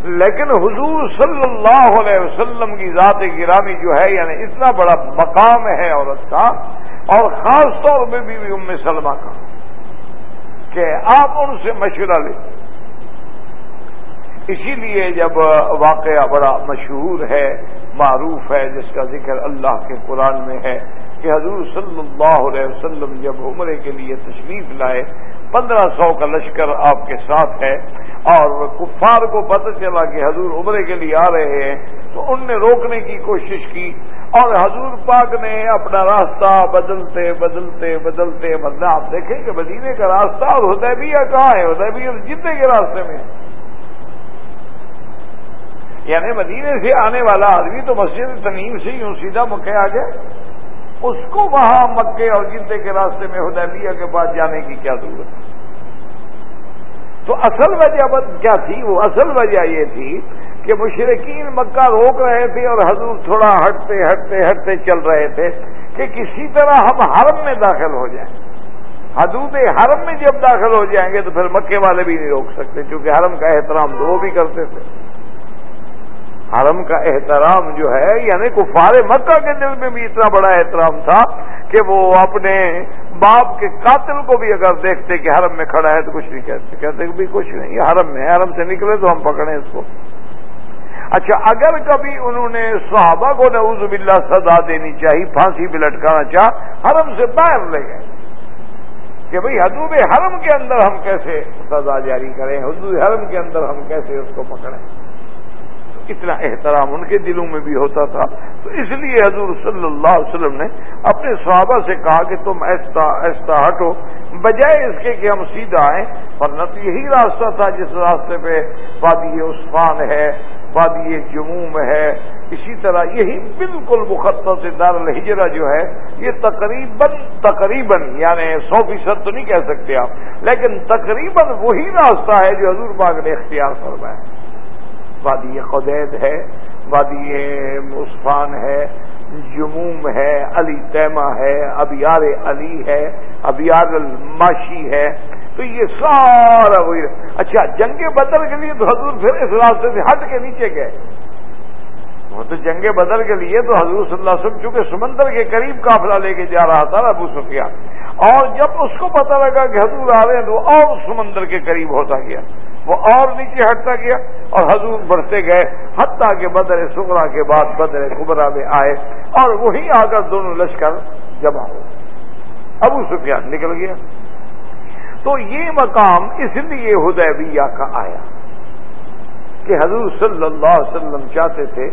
لیکن حضور صلی اللہ علیہ وسلم کی ذات گرامی جو ہے یعنی اتنا بڑا مقام ہے عورت کا، اور خاص طور پہ بھی ام سلمہ کا، کہ آپ ان سے مشورہ لیں۔ اسی لیے جب واقعہ بڑا مشہور ہے معروف ہے، جس کا ذکر اللہ کے قرآن میں ہے کہ حضور صلی اللہ علیہ وسلم جب عمرے کے لیے تشریف لائے، پندرہ سو کا لشکر آپ کے ساتھ ہے اور کفار کو پتہ چلا کہ حضور عمرے کے لیے آ رہے ہیں، تو ان نے روکنے کی کوشش کی اور حضور پاک نے اپنا راستہ بدلتے بدلتے بدلتے مطلب آپ دیکھیں کہ مدینے کا راستہ اور ہدیبیہ کہاں ہے؟ ہدیبیہ جتنے کے راستے میں یعنی مدینے سے آنے والا آدمی تو مسجد تنیم سے یوں سیدھا مکے آ جائے اس کو وہاں مکے اور جدے کے راستے میں ہدیبیہ کے پاس جانے کی کیا ضرورت ہے؟ تو اصل وجہ کیا تھی؟ وہ اصل وجہ یہ تھی کہ مشرقین مکہ روک رہے تھے اور حضور تھوڑا ہٹتے ہٹتے ہٹتے چل رہے تھے کہ کسی طرح ہم حرم میں داخل ہو جائیں۔ حدود حرم میں جب داخل ہو جائیں گے تو پھر مکے والے بھی نہیں روک سکتے کیونکہ حرم کا احترام تو وہ بھی کرتے تھے۔ حرم کا احترام جو ہے یعنی کفار مکہ کے دل میں بھی اتنا بڑا احترام تھا کہ وہ اپنے باپ کے قاتل کو بھی اگر دیکھتے کہ حرم میں کھڑا ہے تو کچھ نہیں کہتے۔ کہتے کہ بھی کچھ نہیں، یہ حرم میں حرم سے نکلے تو ہم پکڑیں اس کو۔ اچھا اگر کبھی انہوں نے صحابہ کو نعوذ باللہ سزا دینی چاہیے پھانسی بھی لٹکانا چاہ، حرم سے باہر لے گئے۔ کہ بھئی حدود حرم کے اندر ہم کیسے سزا جاری کریں حدود حرم کے اندر ہم کیسے اس کو پکڑیں؟ اتنا احترام ان کے دلوں میں بھی ہوتا تھا۔ تو اس لیے حضور صلی اللہ علیہ وسلم نے اپنے صحابہ سے کہا کہ تم ایستا ایستا ہٹو۔ بجائے اس کے کہ ہم سیدھا آئیں، ورنہ تو یہی راستہ تھا جس راستے پہ وادی عثمان ہے، وادی جموم ہے۔ اسی طرح یہی بالکل مختص دار الحجرا جو ہے، یہ تقریباً تقریباً یعنی سو فیصد تو نہیں کہہ سکتے آپ، لیکن تقریباً وہی راستہ ہے جو حضور باغ نے اختیار فرمایا۔ وادی قدید ہے، وادی عثفان ہے، جموم ہے، علی تیمہ ہے، ابیار علی ہے، ابیار الماشی ہے۔ تو یہ سارا وہی اچھا جنگ بدل کے لیے تو حضور پھر اس راستے سے ہٹ کے نیچے گئے۔ وہ تو جنگ بدل کے لیے تو حضور صلی اللہ علیہ وسلم چونکہ سمندر کے قریب قافلہ لے کے جا رہا تھا ابو سفیا اور جب اس کو پتہ لگا کہ حضور آ رہے ہیں تو اور سمندر کے قریب ہوتا گیا۔ وہ اور نیچے ہٹتا گیا اور حضور بڑھتے گئے۔ حتیٰ کہ بدر سکرا کے بعد بدر کبرا میں آئے اور وہی آ کر دونوں لشکر جمع ہو ابو سفیان نکل گیا۔ تو یہ مقام اس لیے حدیبیہ کا آیا کہ حضور صلی اللہ علیہ وسلم چاہتے تھے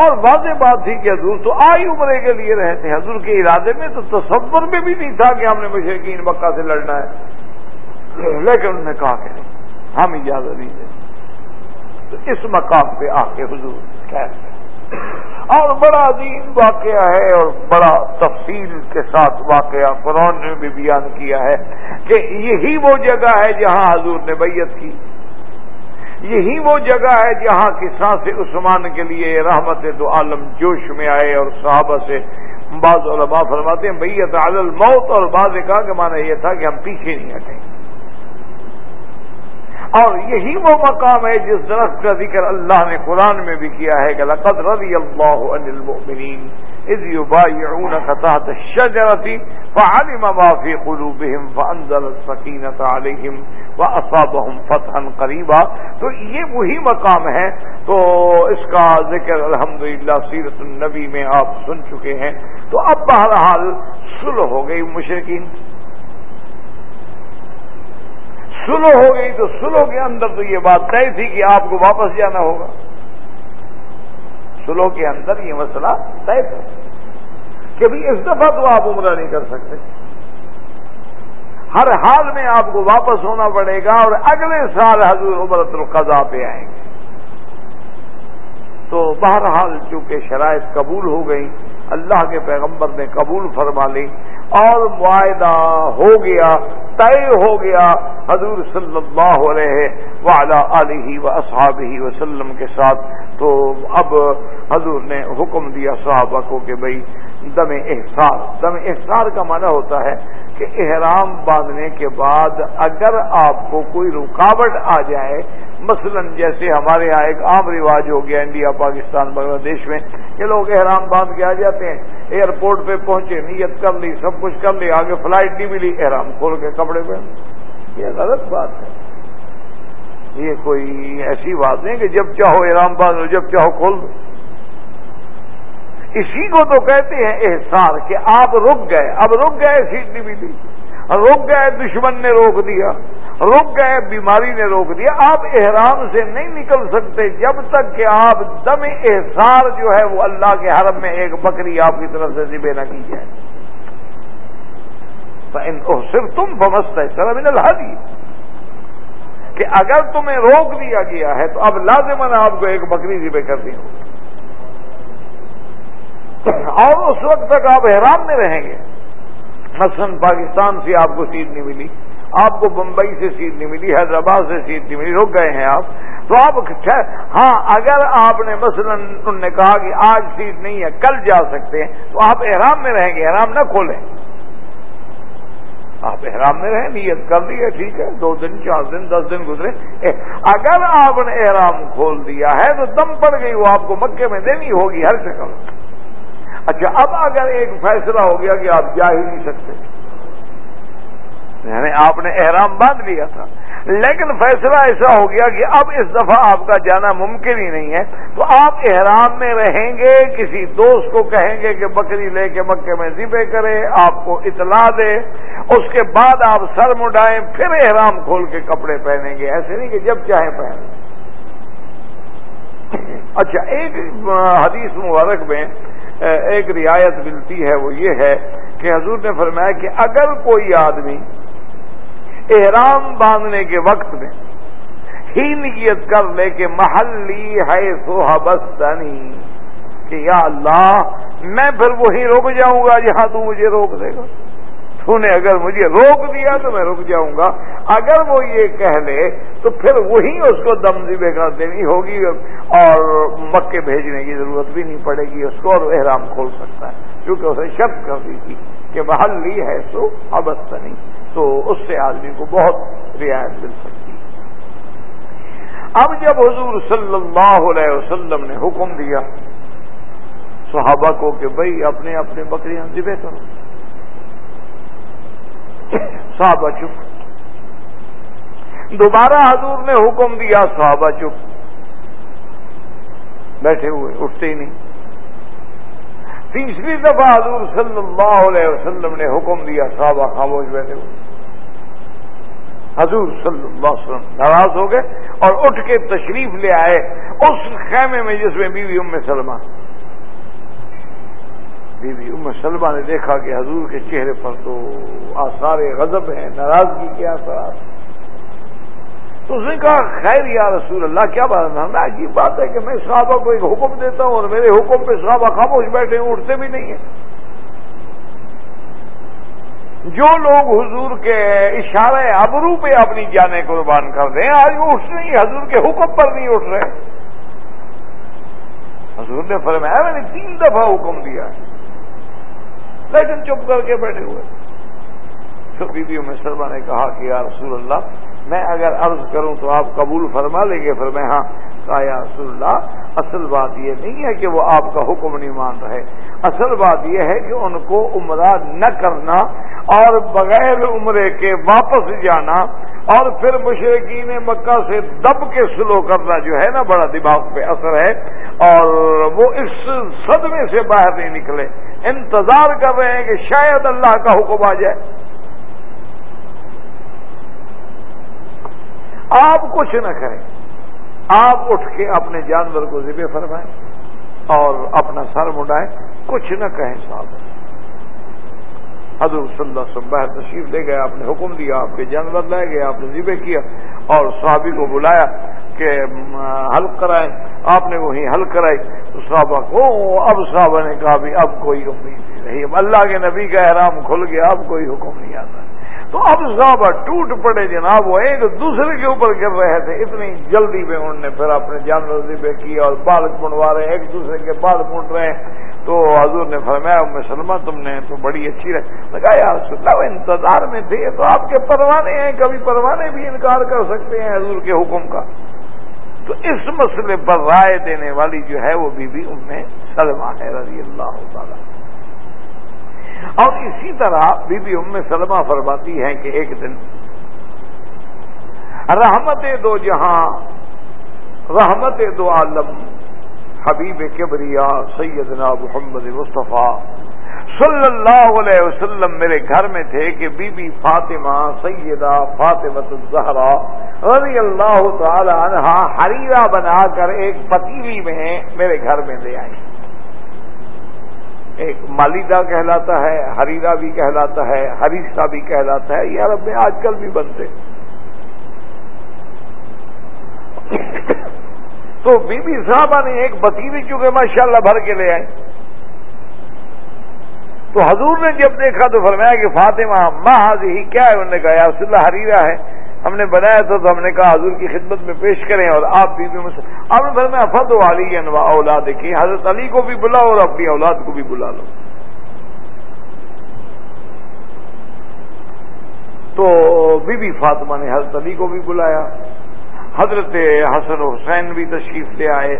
اور واضح بات تھی کہ حضور تو آئی عمرے کے لیے رہے تھے حضور کے ارادے میں تو تصور میں بھی نہیں تھا کہ ہم نے مشرقین مکہ سے لڑنا ہے۔ لیکن انہوں نے کہا کہ نہیں۔ ہم اجازت نہیں دیں۔ تو اس مقام پہ آ کے حضور خیر اور بڑا عظیم واقعہ ہے اور بڑا تفصیل کے ساتھ واقعہ قرآن نے بھی بیان کیا ہے کہ یہی وہ جگہ ہے جہاں حضور نے بیعت کی۔ یہی وہ جگہ ہے جہاں کساں سے عثمان کے لیے رحمت دو عالم جوش میں آئے اور صحابہ سے بعض علماء فرماتے ہیں بیت عال الموت اور بعض کہا کہ مانا یہ تھا کہ ہم پیچھے نہیں ہٹیں۔ اور یہی وہ مقام ہے جس درخت کا ذکر اللہ نے قرآن میں بھی کیا ہے کہ لقد رضی اللہ عن المؤمنین اذ يبايعونك تحت الشجرة فعلم ما في قلوبهم فانزل السكينة عليهم واصابهم فتحا قريبا تو یہ وہی مقام ہے تو اس کا ذکر الحمدللہ سیرت النبی میں آپ سن چکے ہیں تو اب بہرحال صلح ہو گئی مشرقین سلو ہو گئی تو سلو کے اندر تو یہ بات طے تھی کہ آپ کو واپس جانا ہوگا۔ سلو کے اندر یہ مسئلہ طے تھا۔ کہ بھی اس دفعہ تو آپ عمرہ نہیں کر سکتے۔ ہر حال میں آپ کو واپس ہونا پڑے گا اور اگلے سال حضور عمرت القضا پہ آئیں گے۔ تو بہرحال چونکہ شرائط قبول ہو گئی اللہ کے پیغمبر نے قبول فرما لی اور معاہدہ ہو گیا، طے ہو گیا حضور صلی اللہ علیہ وعلی علیہ و اصحاب ہی وسلم کے ساتھ۔ تو اب حضور نے حکم دیا صحابہ کو کہ بھائی دم احسار دم احسار کا معنی ہوتا ہے کہ احرام باندھنے کے بعد اگر آپ کو کوئی رکاوٹ آ جائے، مثلا جیسے ہمارے یہاں ایک عام رواج ہو گیا انڈیا، پاکستان، بنگلہ دیش میں، کہ لوگ احرام باندھ کے آ جاتے ہیں، ایئرپورٹ پہ پہنچے، نیت کر لی، سب کچھ کر لی، آگے فلائٹ نہیں ملی، احرام کھول کے کپڑے پہ یہ غلط بات ہے۔ یہ کوئی ایسی بات نہیں کہ جب چاہو احرام باندھ جب چاہو کھول دو۔ اسی کو تو کہتے ہیں احسار کہ آپ رک گئے، اب رک گئے سیٹ نہیں ملی۔ رک گئے دشمن نے روک دیا، رک گئے بیماری نے روک دیا۔ آپ احرام سے نہیں نکل سکتے جب تک کہ آپ دم احسار جو ہے وہ اللہ کے حرم میں ایک بکری آپ کی طرف سے ذبے نہ کی جائے۔ صرف تم بمست ہے سر ابن الحادی کہ اگر تمہیں روک دیا گیا ہے تو اب لازمن آپ کو ایک بکری ذبے کر دی اور اس وقت تک آپ احرام میں رہیں گے۔ مثلا پاکستان سے آپ کو سیٹ نہیں ملی، آپ کو بمبئی سے سیٹ نہیں ملی، حیدرآباد سے سیٹ نہیں ملی، رک گئے ہیں آپ۔ تو آپ ہاں اگر آپ نے مثلا انہوں نے کہا کہ آج سیٹ نہیں ہے، کل جا سکتے ہیں، تو آپ احرام میں رہیں گے احرام نہ کھولیں۔ آپ احرام میں رہیں، نیت کر دی ہے، ٹھیک ہے، دو دن، چار دن، دس دن گزرے۔ اگر آپ نے احرام کھول دیا ہے تو دم پڑ گئی، وہ آپ کو مکے میں دینی ہوگی، ہر شکل۔ اچھا اب اگر ایک فیصلہ ہو گیا کہ آپ جا ہی نہیں سکتے۔ یعنی آپ نے احرام باندھ لیا تھا۔ لیکن فیصلہ ایسا ہو گیا کہ اب اس دفعہ آپ کا جانا ممکن ہی نہیں ہے۔ تو آپ احرام میں رہیں گے، کسی دوست کو کہیں گے کہ بکری لے کے مکے میں ذبے کرے، آپ کو اطلاع دے۔ اس کے بعد آپ سر مڈائیں، پھر احرام کھول کے کپڑے پہنیں گے۔ ایسے نہیں کہ جب چاہیں پہنیں اچھا ایک حدیث مبارک میں ایک رعایت ملتی ہے، وہ یہ ہے کہ حضور نے فرمایا کہ اگر کوئی آدمی احرام باندھنے کے وقت میں ہی نیت کر لے کہ محلی ہے سوہبستنی کہ یا اللہ، میں پھر وہی رک جاؤں گا جہاں تو مجھے روک دے گا۔ تو نے اگر مجھے روک دیا تو میں رک جاؤں گا۔ اگر وہ یہ کہہ لے تو پھر وہی اس کو دم ذبے کر دینی ہوگی اور مکے بھیجنے کی ضرورت بھی نہیں پڑے گی، اس کو اور احرام کھول سکتا ہے۔ کیونکہ اسے شک کر دی تھی کہ محل لی ہے سو ابستنی تو اس سے آدمی کو بہت رعایت مل سکتی ہے۔ اب جب حضور صلی اللہ علیہ وسلم نے حکم دیا صحابہ کو کہ بھائی اپنے اپنے بکریاں ذبے کرو۔ صحابہ چپ۔ دوبارہ حضور نے حکم دیا صحابہ چپ۔ بیٹھے ہوئے، اٹھتے ہی نہیں۔ تیسری دفعہ حضور صلی اللہ علیہ وسلم نے حکم دیا صحابہ خاموش بیٹھے ہوئے۔ حضور صلی اللہ علیہ وسلم ناراض ہو گئے اور اٹھ کے تشریف لے آئے اس خیمے میں جس میں بیوی ام سلمہ بی بی ام سلمہ نے دیکھا کہ حضور کے چہرے پر تو آثار غضب ہیں، ناراضگی کے آثارات تو اس نے کہا، خیر یا رسول اللہ، کیا بات ہے؟ عجیب بات ہے کہ میں صحابہ کو ایک حکم دیتا ہوں اور میرے حکم پہ صحابہ خاموش بیٹھے ہیں، اٹھتے بھی نہیں ہیں۔ جو لوگ حضور کے اشارے ابرو پہ اپنی جانیں قربان کر دیں، آج وہ اٹھ نہیں، حضور کے حکم پر نہیں اٹھ رہے۔ حضور نے فرمایا، میں نے تین دفعہ حکم دیا۔ لیکن چپ کر کے بیٹھے ہوئے۔ تو بی میں سلمہ نے کہا کہ یا رسول اللہ، میں اگر عرض کروں تو آپ قبول فرما لیں گے۔ پھر میں ہاں کہا یا رسول اللہ، اصل بات یہ نہیں ہے کہ وہ آپ کا حکم نہیں مان رہے۔ اصل بات یہ ہے کہ ان کو عمرہ نہ کرنا اور بغیر عمرے کے واپس جانا اور پھر مشرقین مکہ سے دب کے سلو کرنا جو ہے نا، بڑا دماغ پہ اثر ہے۔ اور وہ اس صدمے سے باہر نہیں نکلے۔ انتظار کر رہے ہیں کہ شاید اللہ کا حکم آ جائے۔ آپ کچھ نہ کریں۔ آپ اٹھ کے اپنے جانور کو ذبح فرمائیں اور اپنا سر مڈائیں۔ کچھ نہ کہیں صاحب۔ حضور صلی اللہ علیہ باہر تشریف لے گئے، آپ نے حکم دیا، آپ کے جانور لے گئے، آپ نے ذبح کیا اور صحابی کو بلایا۔ کہ حل کرائیں آپ نے وہیں حل کرائی۔ تو صحابہ کو اب صحابہ نے کہا بھی اب کوئی امید نہیں رہی۔ اب اللہ کے نبی کا احرام کھل گیا، اب کوئی حکم نہیں آتا۔ تو اب صحابہ ٹوٹ پڑے جناب، وہ ایک دوسرے کے اوپر گر رہے تھے۔ اتنی جلدی میں انہوں نے پھر اپنے جانور ذبے کی اور بال منڈوا رہے ایک دوسرے کے بال منڈ رہے ہیں۔ تو حضور نے فرمایا، ام سلمہ تم نے تو بڑی اچھی رہے لگا یار سلح انتظار میں تھے۔ تو آپ کے پروانے ہیں، کبھی پروانے بھی انکار کر سکتے ہیں حضور کے حکم کا۔ تو اس مسئلے پر رائے دینے والی جو ہے وہ بی بی ام سلمہ ہے، رضی اللہ تعالیٰ۔ اور اسی طرح بی بی ام سلمہ فرماتی ہیں کہ ایک دن رحمت دو جہاں، رحمت دو عالم، حبیب کبریا، سیدنا محمد مصطفیٰ صلی اللہ علیہ وسلم میرے گھر میں تھے کہ بی بی فاطمہ سیدہ فاطمت الزہرا رضی اللہ تعالی عنہ حریرہ بنا کر ایک پتیلی میں میرے گھر میں لے آئی ایک مالیدہ کہلاتا ہے ہریرا بھی کہلاتا ہے ہریشا بھی کہلاتا ہے۔ یہ عرب میں آج کل بھی بنتے۔ تو بی بی صاحبہ نے ایک بتیلی چونکہ ماشاء اللہ بھر کے لے آئے۔ تو حضور نے جب دیکھا تو فرمایا کہ فاطمہ ماں ہی کیا ہے؟ انہوں نے کہا، یا رسول اللہ ہے۔ ہم نے بنایا تھا تو ہم نے کہا، حضور کی خدمت میں پیش کریں اور آپ بھی آپ نے میں افد والی انواع اولاد کی حضرت علی کو بھی بلاؤ اور اپنی اولاد کو بھی بلا لو۔ تو بی بی فاطمہ نے حضرت علی کو بھی بلایا۔ حضرت حسن حسین بھی تشریف لے آئے۔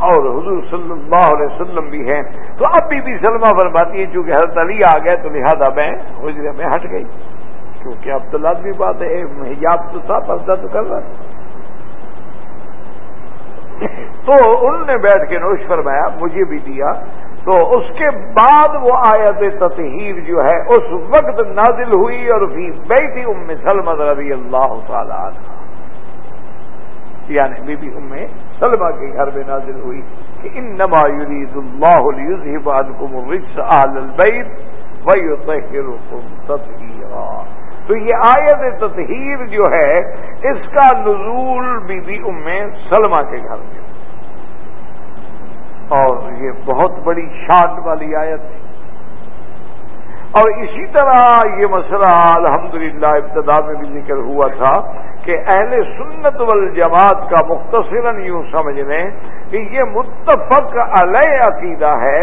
اور حضور صلی اللہ علیہ وسلم بھی ہیں۔ تو اب بی بی سلمہ فرماتی ہے چونکہ حضرت علی آ گئے تو لہذا میں حجرے میں ہٹ گئی۔ کیونکہ اب تو لازمی بات ہے، حجاب تو تھا پردہ تو کر رہا تو انہوں نے بیٹھ کے نوش فرمایا، مجھے بھی دیا۔ تو اس کے بعد وہ آیت تطہیر جو ہے، اس وقت نازل ہوئی اور پھر بیٹی ام سلمت رضی اللہ تعالی عنہ۔ یعنی بی بی ام سلمہ کے گھر میں نازل ہوئی کہ ان نما یرید اللہ عنکم الرجس اہل البیت ویطہرکم تطہیرا۔ تو یہ آیت تطہیر جو ہے، اس کا نزول بی بی ام سلمہ کے گھر میں۔ اور یہ بہت بڑی شان والی آیت ہے۔ اور اسی طرح یہ مسئلہ الحمدللہ ابتدا میں بھی ذکر ہوا تھا کہ اہل سنت والجماعت کا مختصراً یوں سمجھ لیں کہ یہ متفق علیہ عقیدہ ہے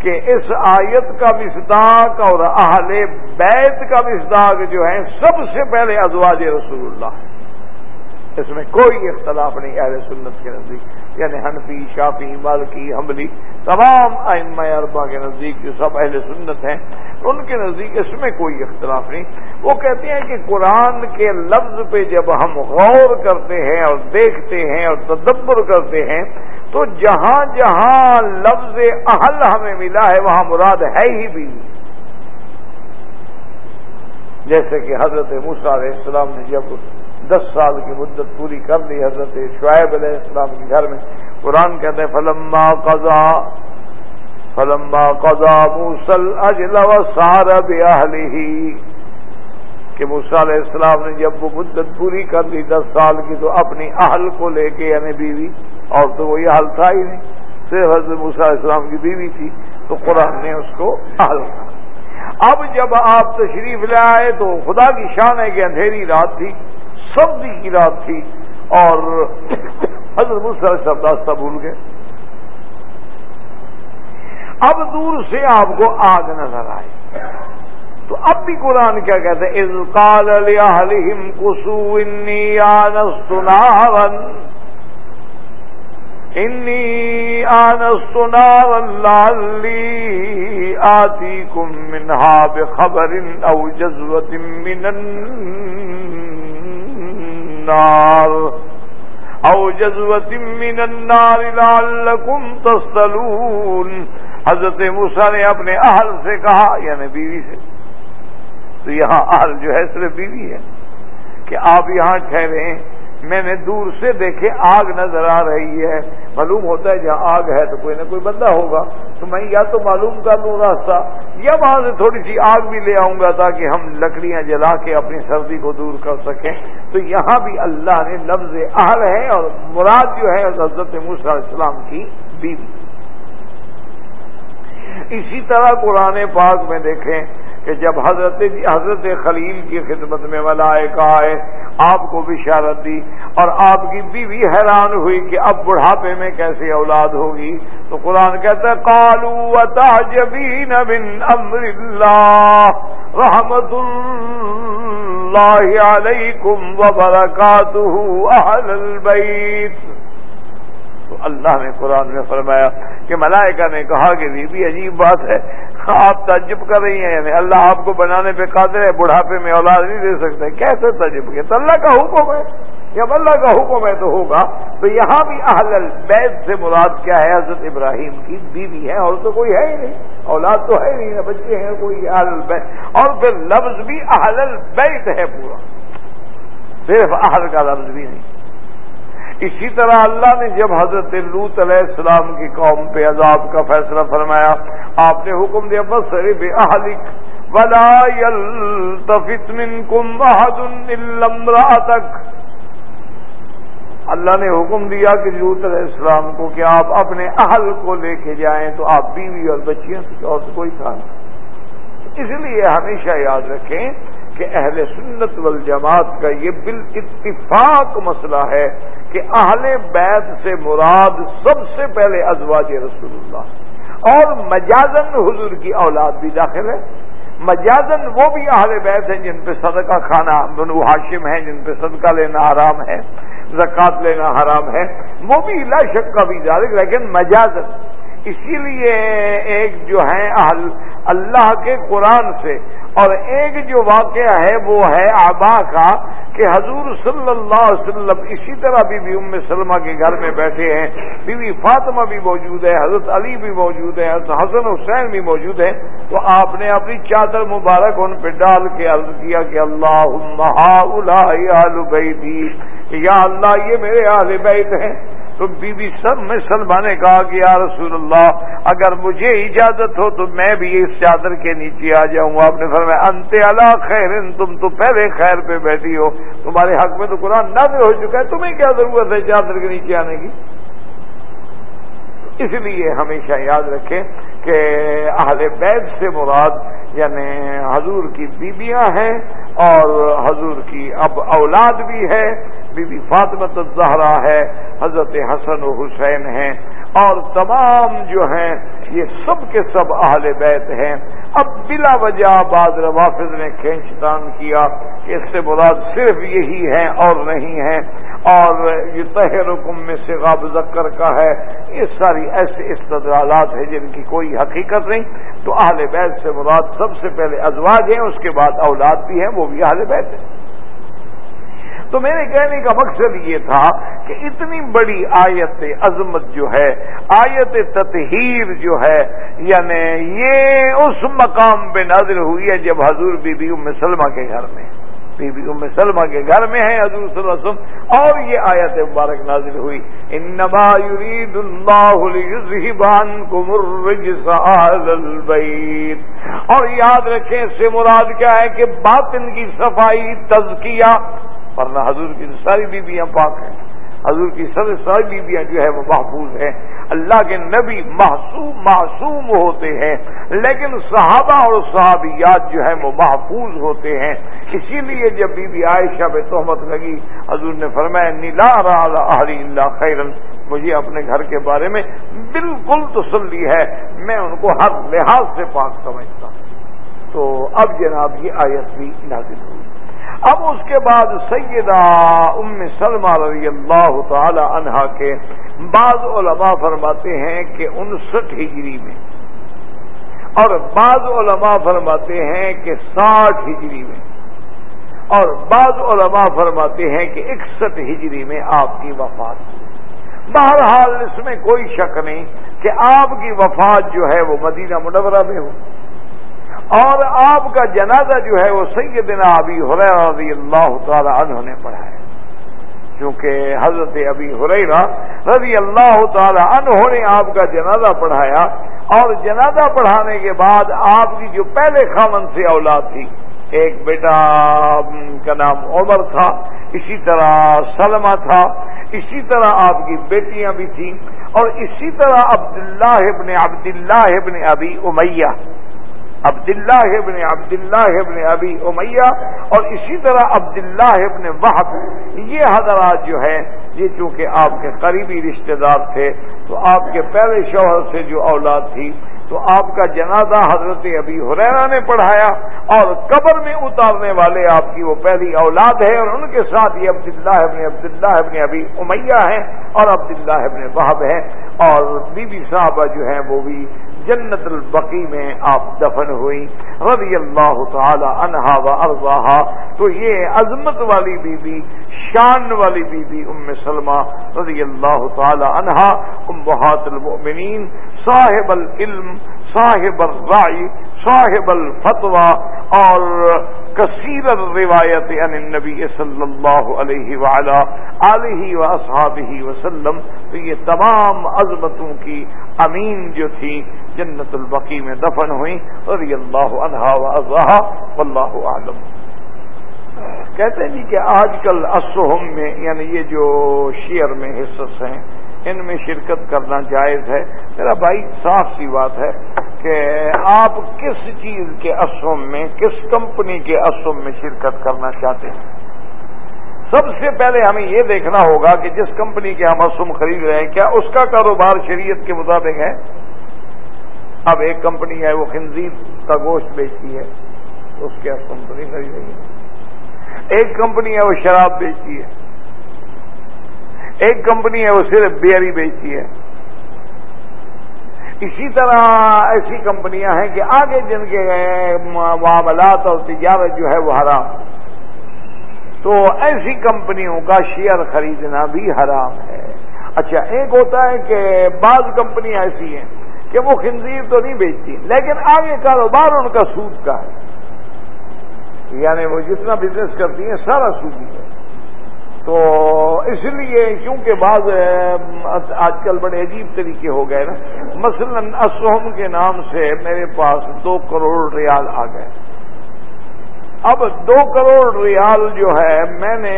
کہ اس آیت کا مصداق اور اہل بیت کا مصداق جو ہے سب سے پہلے ازواج رسول اللہ اس میں کوئی اختلاف نہیں، اہل سنت کے نزدیک یعنی حنفی، شافی، مالکی حملی تمام ائمہ اربا کے نزدیک جو سب اہل سنت ہیں، ان کے نزدیک اس میں کوئی اختلاف نہیں۔ وہ کہتے ہیں کہ قرآن کے لفظ پہ جب ہم غور کرتے ہیں اور دیکھتے ہیں اور تدبر کرتے ہیں، تو جہاں جہاں لفظ اہل ہمیں ملا ہے، وہاں مراد ہے ہی بھی۔ جیسے کہ حضرت موسا علیہ السلام نے جب دس سال کی مدت پوری کر لی حضرت شعیب علیہ السلام کے گھر میں۔ قرآن کہتے ہیں، فلما قضا فلما قضا موسل اجل و سار ہی کہ علیہ السلام نے جب وہ مدت پوری کر لی، دس سال کی، تو اپنی اہل کو لے کے یعنی بیوی، اور تو وہی حل تھا ہی نہیں، صرف حضرت علیہ السلام کی بیوی تھی، تو قرآن نے اس کو اہل کہا اب جب آپ تشریف لے آئے تو خدا کی شان ہے کہ اندھیری رات تھی۔ سردی کی رات تھی اور حضرت السلام راستہ بھول گئے۔ اب دور سے آپ کو آگ نظر آئی۔ تو اب بھی قرآن کیا کہتے ہیں قال لأهلهم قصوا انی آنست نارا۔ انی آنست نارا لعلی آتیکم منها بخبر او جزوة من النار۔ او جزوة من النار لعلكم تصطلون حضرت موسا نے اپنے اہل سے کہا یعنی بیوی سے تو یہاں اہل جو ہے، صرف بیوی ہے کہ آپ یہاں ٹھہرے میں نے دور سے دیکھے آگ نظر آ رہی ہے۔ معلوم ہوتا ہے جہاں آگ ہے تو کوئی نہ کوئی بندہ ہوگا۔ تو میں یا تو معلوم کر لوں راستہ، یا وہاں سے تھوڑی سی آگ بھی لے آؤں گا تاکہ ہم لکڑیاں جلا کے اپنی سردی کو دور کر سکیں۔ تو یہاں بھی اللہ نے لفظ اہل ہے اور مراد جو ہے حضرت علیہ السلام کی بیوی۔ اسی طرح قرآن پاک میں دیکھیں۔ کہ جب حضرت حضرت خلیل کی خدمت میں ملائکہ آئے، آپ کو بشارت دی اور آپ کی بیوی حیران ہوئی کہ اب بڑھاپے میں کیسے اولاد ہوگی؟ تو قرآن کہتا ہے کالو تاجبین بن امر اللہ، رحمت اللہ علیکم وبرکاتہ، اہل البیت۔ اللہ نے قرآن میں فرمایا کہ ملائکہ نے کہا کہ بی عجیب بات ہے، آپ تعجب کر رہی ہیں یعنی اللہ آپ کو بنانے پہ قادر ہے، بڑھاپے میں اولاد نہیں دے سکتے۔ کیسے تجب کے تو اللہ کا حکم ہے۔ جب اللہ کا حکم ہے تو ہوگا۔ تو یہاں بھی اہل البید سے مراد کیا ہے؟ حضرت ابراہیم کی بیوی ہے اور تو کوئی ہے ہی نہیں۔ اولاد تو ہے ہی نہیں بچے ہیں کوئی اہل البید اور پھر لفظ بھی اہل البید ہے پورا۔ صرف اہل کا لفظ بھی نہیں۔ اسی طرح اللہ نے جب حضرت لوت علیہ السلام کی قوم پہ عذاب کا فیصلہ فرمایا، آپ نے حکم دیا، بس بے اہلک، ولا يلتفت منكم احد الا امراتك اللہ نے حکم دیا کہ لوت علیہ السلام کو کہ آپ اپنے اہل کو لے کے جائیں، تو آپ بیوی اور بچیاں اور کوئی تھا اس لیے ہمیشہ یاد رکھیں کہ اہل سنت والجماعت کا یہ بال اتفاق مسئلہ ہے کہ اہل بیت سے مراد سب سے پہلے ازواج رسول اللہ اور مجازن حضور کی اولاد بھی داخل ہے۔ مجازن وہ بھی اہل بیت ہیں جن پہ صدقہ کھانا بنو ہاشم ہیں، جن پہ صدقہ لینا حرام ہے زکوٰۃ لینا حرام ہے۔ وہ بھی لا شک کا بھی ذالک، لیکن مجازن اسی لیے ایک جو ہے اہل اللہ کے قرآن سے اور ایک جو واقعہ ہے وہ ہے آبا کا کہ حضور صلی اللہ علیہ وسلم اسی طرح بی بی ام سلمہ کے گھر میں بیٹھے ہیں۔ بی بی فاطمہ بھی موجود ہے، حضرت علی بھی موجود ہے حضرت حسن حسین بھی موجود ہے تو آپ نے اپنی چادر مبارک ان پہ ڈال کے عرض کیا کہ اللہ بیتی، یا اللہ یہ میرے آل بیت ہیں۔ تو بی بی سب میں سلما نے کہا کہ یا رسول اللہ، اگر مجھے اجازت ہو تو میں بھی اس چادر کے نیچے آ جاؤں۔ گا آپ نے فرمایا، انت اللہ خیر، تم تو پہلے خیر پہ بیٹھی ہو۔ تمہارے حق میں تو قرآن نازل ہو چکا ہے۔ تمہیں کیا ضرورت ہے چادر کے نیچے آنے کی؟ اس لیے ہمیشہ یاد رکھیں کہ اہل بیت سے مراد یعنی حضور کی بیویاں ہیں اور حضور کی اب اولاد بھی ہے بی بی فاطمت الزہرا ہے، حضرت حسن و حسین ہیں اور تمام جو ہیں، یہ سب کے سب اہل بیت ہیں۔ اب بلا وجہ بعض روافظ نے کھینچتان کیا کہ اس سے مراد صرف یہی ہیں اور نہیں ہیں۔ اور یہ تہر حکم میں سے غاب ذکر کا ہے۔ یہ ساری ایسے استدلالات ہیں جن کی کوئی حقیقت نہیں۔ تو اہل بیت سے مراد سب سے پہلے ازواج ہیں، اس کے بعد اولاد بھی ہیں، وہ بھی اہل بیت ہیں۔ تو میرے کہنے کا مقصد یہ تھا کہ اتنی بڑی آیت عظمت جو ہے، آیت تطہیر جو ہے یعنی یہ اس مقام پہ نازل ہوئی ہے جب حضور بی بی ام سلمہ کے گھر میں۔ بی بی ام سلمہ کے گھر میں ہیں، حضور صلی اللہ علیہ وسلم، اور یہ آیت مبارک نازل ہوئی۔ انما يريد الله ليذهب عنكم الرجس اهل البيت اور یاد رکھیں، اس سے مراد کیا ہے کہ باطن کی صفائی، تزکیہ، ورنہ حضور کی ساری بیویاں پاک ہیں۔ حضور کی سب ساری بیویاں جو ہے وہ محفوظ ہیں۔ اللہ کے نبی معصوم معصوم ہوتے ہیں۔ لیکن صحابہ اور صحابیات جو ہیں وہ محفوظ ہوتے ہیں۔ اسی لیے جب بی بی عائشہ پہ تہمت لگی، حضور نے فرمایا نیلا رحری اللہ خیرن مجھے اپنے گھر کے بارے میں بالکل تسلی ہے۔ میں ان کو ہر لحاظ سے پاک سمجھتا ہوں۔ تو اب جناب یہ آیت بھی نازل ہوئی۔ اب اس کے بعد سیدہ ام سلمہ رضی اللہ تعالی عنہا کے بعض علماء فرماتے ہیں کہ انسٹھ ہجری میں اور بعض علماء فرماتے ہیں کہ ساٹھ ہجری میں اور بعض علماء فرماتے ہیں کہ اکسٹھ ہجری میں آپ کی وفات بہرحال اس میں کوئی شک نہیں کہ آپ کی وفات جو ہے وہ مدینہ منورہ میں ہو اور آپ کا جنازہ جو ہے وہ سیدنا ابی حریرہ رضی اللہ تعالی عنہ نے پڑھایا کیونکہ حضرت ابی حریرہ رضی اللہ تعالی عنہ نے آپ کا جنازہ پڑھایا اور جنازہ پڑھانے کے بعد آپ کی جو پہلے خامن سے اولاد تھی، ایک بیٹا کا نام عمر تھا، اسی طرح سلمہ تھا، اسی طرح آپ کی بیٹیاں بھی تھیں اور اسی طرح عبداللہ ابن عبداللہ ابن ابی امیہ۔ عبداللہ ابن عبداللہ ابن ابی امیہ اور اسی طرح عبداللہ ابن وحب یہ حضرات جو ہیں، یہ چونکہ آپ کے قریبی رشتہ دار تھے، تو آپ کے پہلے شوہر سے جو اولاد تھی، تو آپ کا جنازہ حضرت ابی حریرا نے پڑھایا اور قبر میں اتارنے والے آپ کی وہ پہلی اولاد ہے اور ان کے ساتھ یہ عبداللہ ابن عبداللہ ابن ابی امیہ ہیں اور عبداللہ ابن وحب ہیں اور بی بی صاحبہ جو ہیں وہ بھی جنت البقی میں آپ دفن ہوئی رضی اللہ تعالی عنہا و ارضاہا۔ تو یہ عظمت والی بی بی شان والی بی بی ام سلمہ رضی اللہ تعالی عنہا، ام المؤمنین، صاحب العلم، صاحب الرائی صاحب الفتوہ اور کثیر روایت عن النبی صلی اللہ علیہ وعلا علیہ و اصحابہ وسلم تو یہ تمام عظمتوں کی امین جو تھی، جنت البقی میں دفن ہوئی رضی اللہ عنہا و ازہا واللہ عالم کہتے ہیں جی کہ آج کل اسہم میں یعنی یہ جو شیئر میں حصص ہیں ان میں شرکت کرنا جائز ہے۔ میرا بھائی صاف سی بات ہے کہ آپ کس چیز کے اسم میں، کس کمپنی کے اسم میں شرکت کرنا چاہتے ہیں؟ سب سے پہلے ہمیں یہ دیکھنا ہوگا کہ جس کمپنی کے ہم اسم خرید رہے ہیں، کیا اس کا کاروبار شریعت کے مطابق ہے؟ اب ایک کمپنی ہے، وہ خنزیر کا گوشت بیچتی ہے، اس کے اسم تو نہیں خرید رہی ہے۔ ایک کمپنی ہے، وہ شراب بیچتی ہے۔ ایک کمپنی ہے، وہ صرف بیئری بیچتی ہے۔ اسی طرح ایسی کمپنیاں ہیں کہ آگے جن کے معاملات اور تجارت جو ہے وہ حرام تو ایسی کمپنیوں کا شیئر خریدنا بھی حرام ہے۔ اچھا ایک ہوتا ہے کہ بعض کمپنیاں ایسی ہیں کہ وہ خنزیر تو نہیں بیچتی، لیکن آگے کاروبار ان کا سود کا ہے۔ یعنی وہ جتنا بزنس کرتی ہیں، سارا سودی ہے۔ تو اس لیے کیونکہ بعض آج کل بڑے عجیب طریقے ہو گئے نا۔ مثلا اسوم کے نام سے میرے پاس دو کروڑ ریال آ گئے۔ اب دو کروڑ ریال جو ہے، میں نے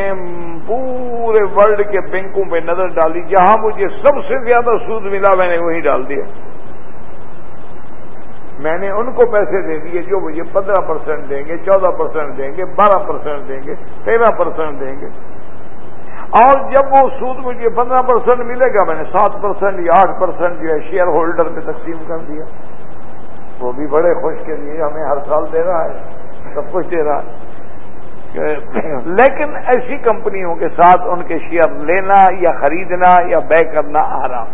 پورے ورلڈ کے بینکوں پہ نظر ڈالی، جہاں مجھے سب سے زیادہ سود ملا، میں نے وہیں ڈال دیا۔ میں نے ان کو پیسے دے دیے جو مجھے پندرہ پرسینٹ دیں گے، چودہ پرسینٹ دیں گے، بارہ پرسینٹ دیں گے، تیرہ پرسینٹ دیں گے۔ اور جب وہ سود مجھے پندرہ پرسینٹ ملے گا، میں نے سات پرسینٹ یا آٹھ پرسینٹ جو ہے شیئر ہولڈر پہ تقسیم کر دیا۔ وہ بھی بڑے خوش کے لیے ہمیں ہر سال دے رہا ہے، سب کچھ دے رہا ہے۔ لیکن ایسی کمپنیوں کے ساتھ ان کے شیئر لینا یا خریدنا یا بے کرنا آرام۔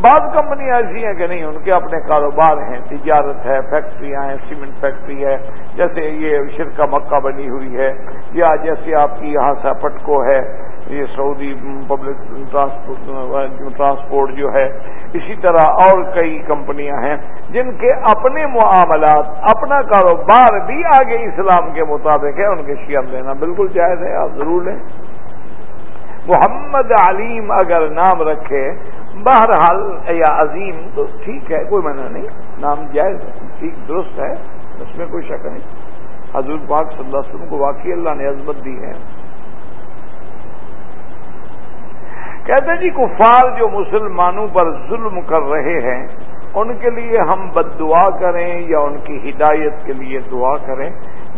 بعض کمپنیاں ایسی ہیں کہ نہیں، ان کے اپنے کاروبار ہیں، تجارت ہے، فیکٹریاں ہیں، سیمنٹ فیکٹری ہے، جیسے یہ شرکا مکہ بنی ہوئی ہے، یا جیسے آپ کی یہاں سے پٹکو ہے۔ یہ سعودی پبلک ٹرانسپورٹ جو ہے، اسی طرح اور کئی کمپنیاں ہیں جن کے اپنے معاملات، اپنا کاروبار بھی آگے اسلام کے مطابق ہے، ان کے شیئر لینا بالکل جائز ہے، آپ ضرور لیں۔ محمد علیم اگر نام رکھے، بہرحال، یا عظیم، تو ٹھیک ہے، کوئی منع نہیں، نام جائز ٹھیک، درست ہے، اس میں کوئی شک نہیں۔ حضور پاک صلی اللہ علیہ وسلم کو واقعی اللہ نے عزمت دی ہے۔ کہتے جی کفار جو مسلمانوں پر ظلم کر رہے ہیں، ان کے لیے ہم بد دعا کریں یا ان کی ہدایت کے لیے دعا کریں۔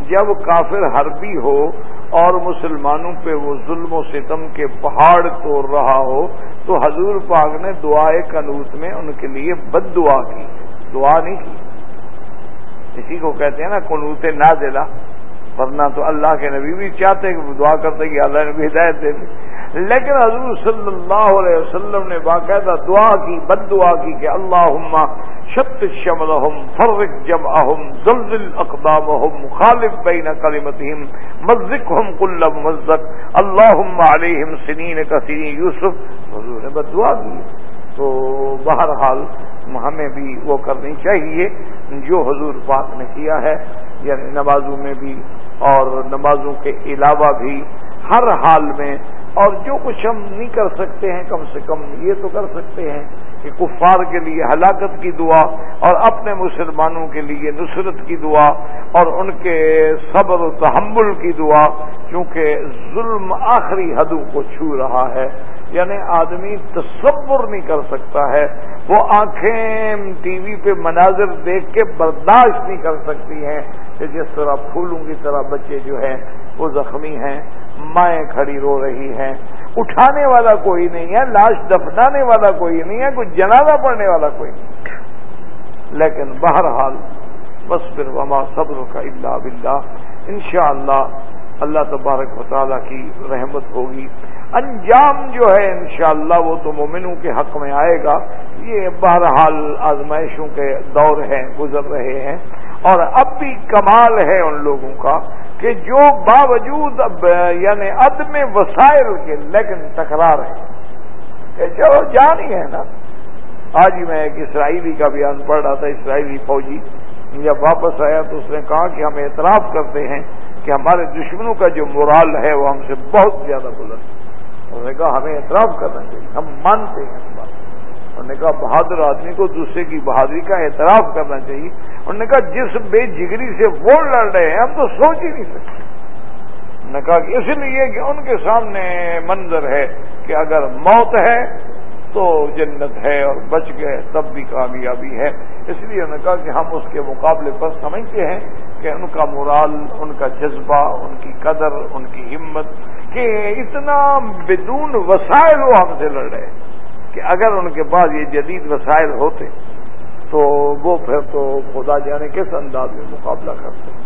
جب کافر حربی ہو اور مسلمانوں پہ وہ ظلم و ستم کے پہاڑ توڑ رہا ہو، تو حضور پاک نے دعائے قنوت میں ان کے لیے بد دعا کی۔ دعا نہیں کی۔ اسی کو کہتے ہیں نا قنوت نہ دلا ورنہ تو اللہ کے نبی بھی چاہتے کہ وہ دعا کرتے کہ اللہ نے بھی ہدایت دے دی۔ لیکن حضور صلی اللہ علیہ وسلم نے باقاعدہ دعا کی، بد دعا کی کہ اللہ شت شمل فرق جب اہم زلزل اقدام خالف بین کلیمت مزق ہم کلب مزق اللہ علیہم سنین کثیر یوسف۔ حضور نے بد دعا کی تو بہرحال ہمیں بھی وہ کرنی چاہیے جو حضور پاک نے کیا ہے یعنی نمازوں میں بھی اور نمازوں کے علاوہ بھی ہر حال میں اور جو کچھ ہم نہیں کر سکتے ہیں کم سے کم یہ تو کر سکتے ہیں کہ کفار کے لیے ہلاکت کی دعا اور اپنے مسلمانوں کے لیے نصرت کی دعا اور ان کے صبر و تحمل کی دعا کیونکہ ظلم آخری حدوں کو چھو رہا ہے۔ یعنی آدمی تصور نہیں کر سکتا ہے۔ وہ آنکھیں ٹی وی پہ مناظر دیکھ کے برداشت نہیں کر سکتی ہیں کہ جس طرح پھولوں کی طرح بچے جو ہیں وہ زخمی ہیں۔ مائیں کھڑی رو رہی ہیں، اٹھانے والا کوئی نہیں ہے، لاش دفنانے والا کوئی نہیں ہے، کوئی جنازہ پڑنے والا کوئی نہیں لیکن بہرحال، بس پھر وما صبر کا اللہ بلّہ انشاءاللہ، اللہ تبارک و تعالیٰ کی رحمت ہوگی۔ انجام جو ہے، انشاءاللہ وہ تو مومنوں کے حق میں آئے گا۔ یہ بہرحال آزمائشوں کے دور ہیں، گزر رہے ہیں۔ اور اب بھی کمال ہے ان لوگوں کا کہ جو باوجود یعنی عدم وسائل کے لیکن تکرار ہے کہ چلو جان ہی ہے نا۔ آج ہی میں ایک اسرائیلی کا بیان پڑھ رہا تھا، اسرائیلی فوجی۔ جب واپس آیا تو اس نے کہا کہ ہم اعتراف کرتے ہیں کہ ہمارے دشمنوں کا جو مرال ہے وہ ہم سے بہت زیادہ بلند ہے۔ انہوں نے کہا، ہمیں اعتراف کرنا چاہیے، ہم مانتے ہیں اس بات۔ انہوں نے کہا، بہادر آدمی کو دوسرے کی بہادری کا اعتراف کرنا چاہیے۔ انہوں نے کہا جس بے جگری سے وہ لڑ رہے ہیں، ہم تو سوچ ہی نہیں سکتے۔ انہوں نے کہا کہ اس لیے کہ ان کے سامنے منظر ہے کہ اگر موت ہے تو جنت ہے اور بچ گئے تب بھی کامیابی ہے۔ اس لیے انہوں نے کہا کہ ہم اس کے مقابلے پر سمجھتے ہیں کہ ان کا مرال ان کا جذبہ، ان کی قدر، ان کی ہمت کہ اتنا بدون وسائل وہ ہم سے لڑ رہے کہ اگر ان کے پاس یہ جدید وسائل ہوتے تو وہ پھر تو خدا جانے کس انداز میں مقابلہ کرتے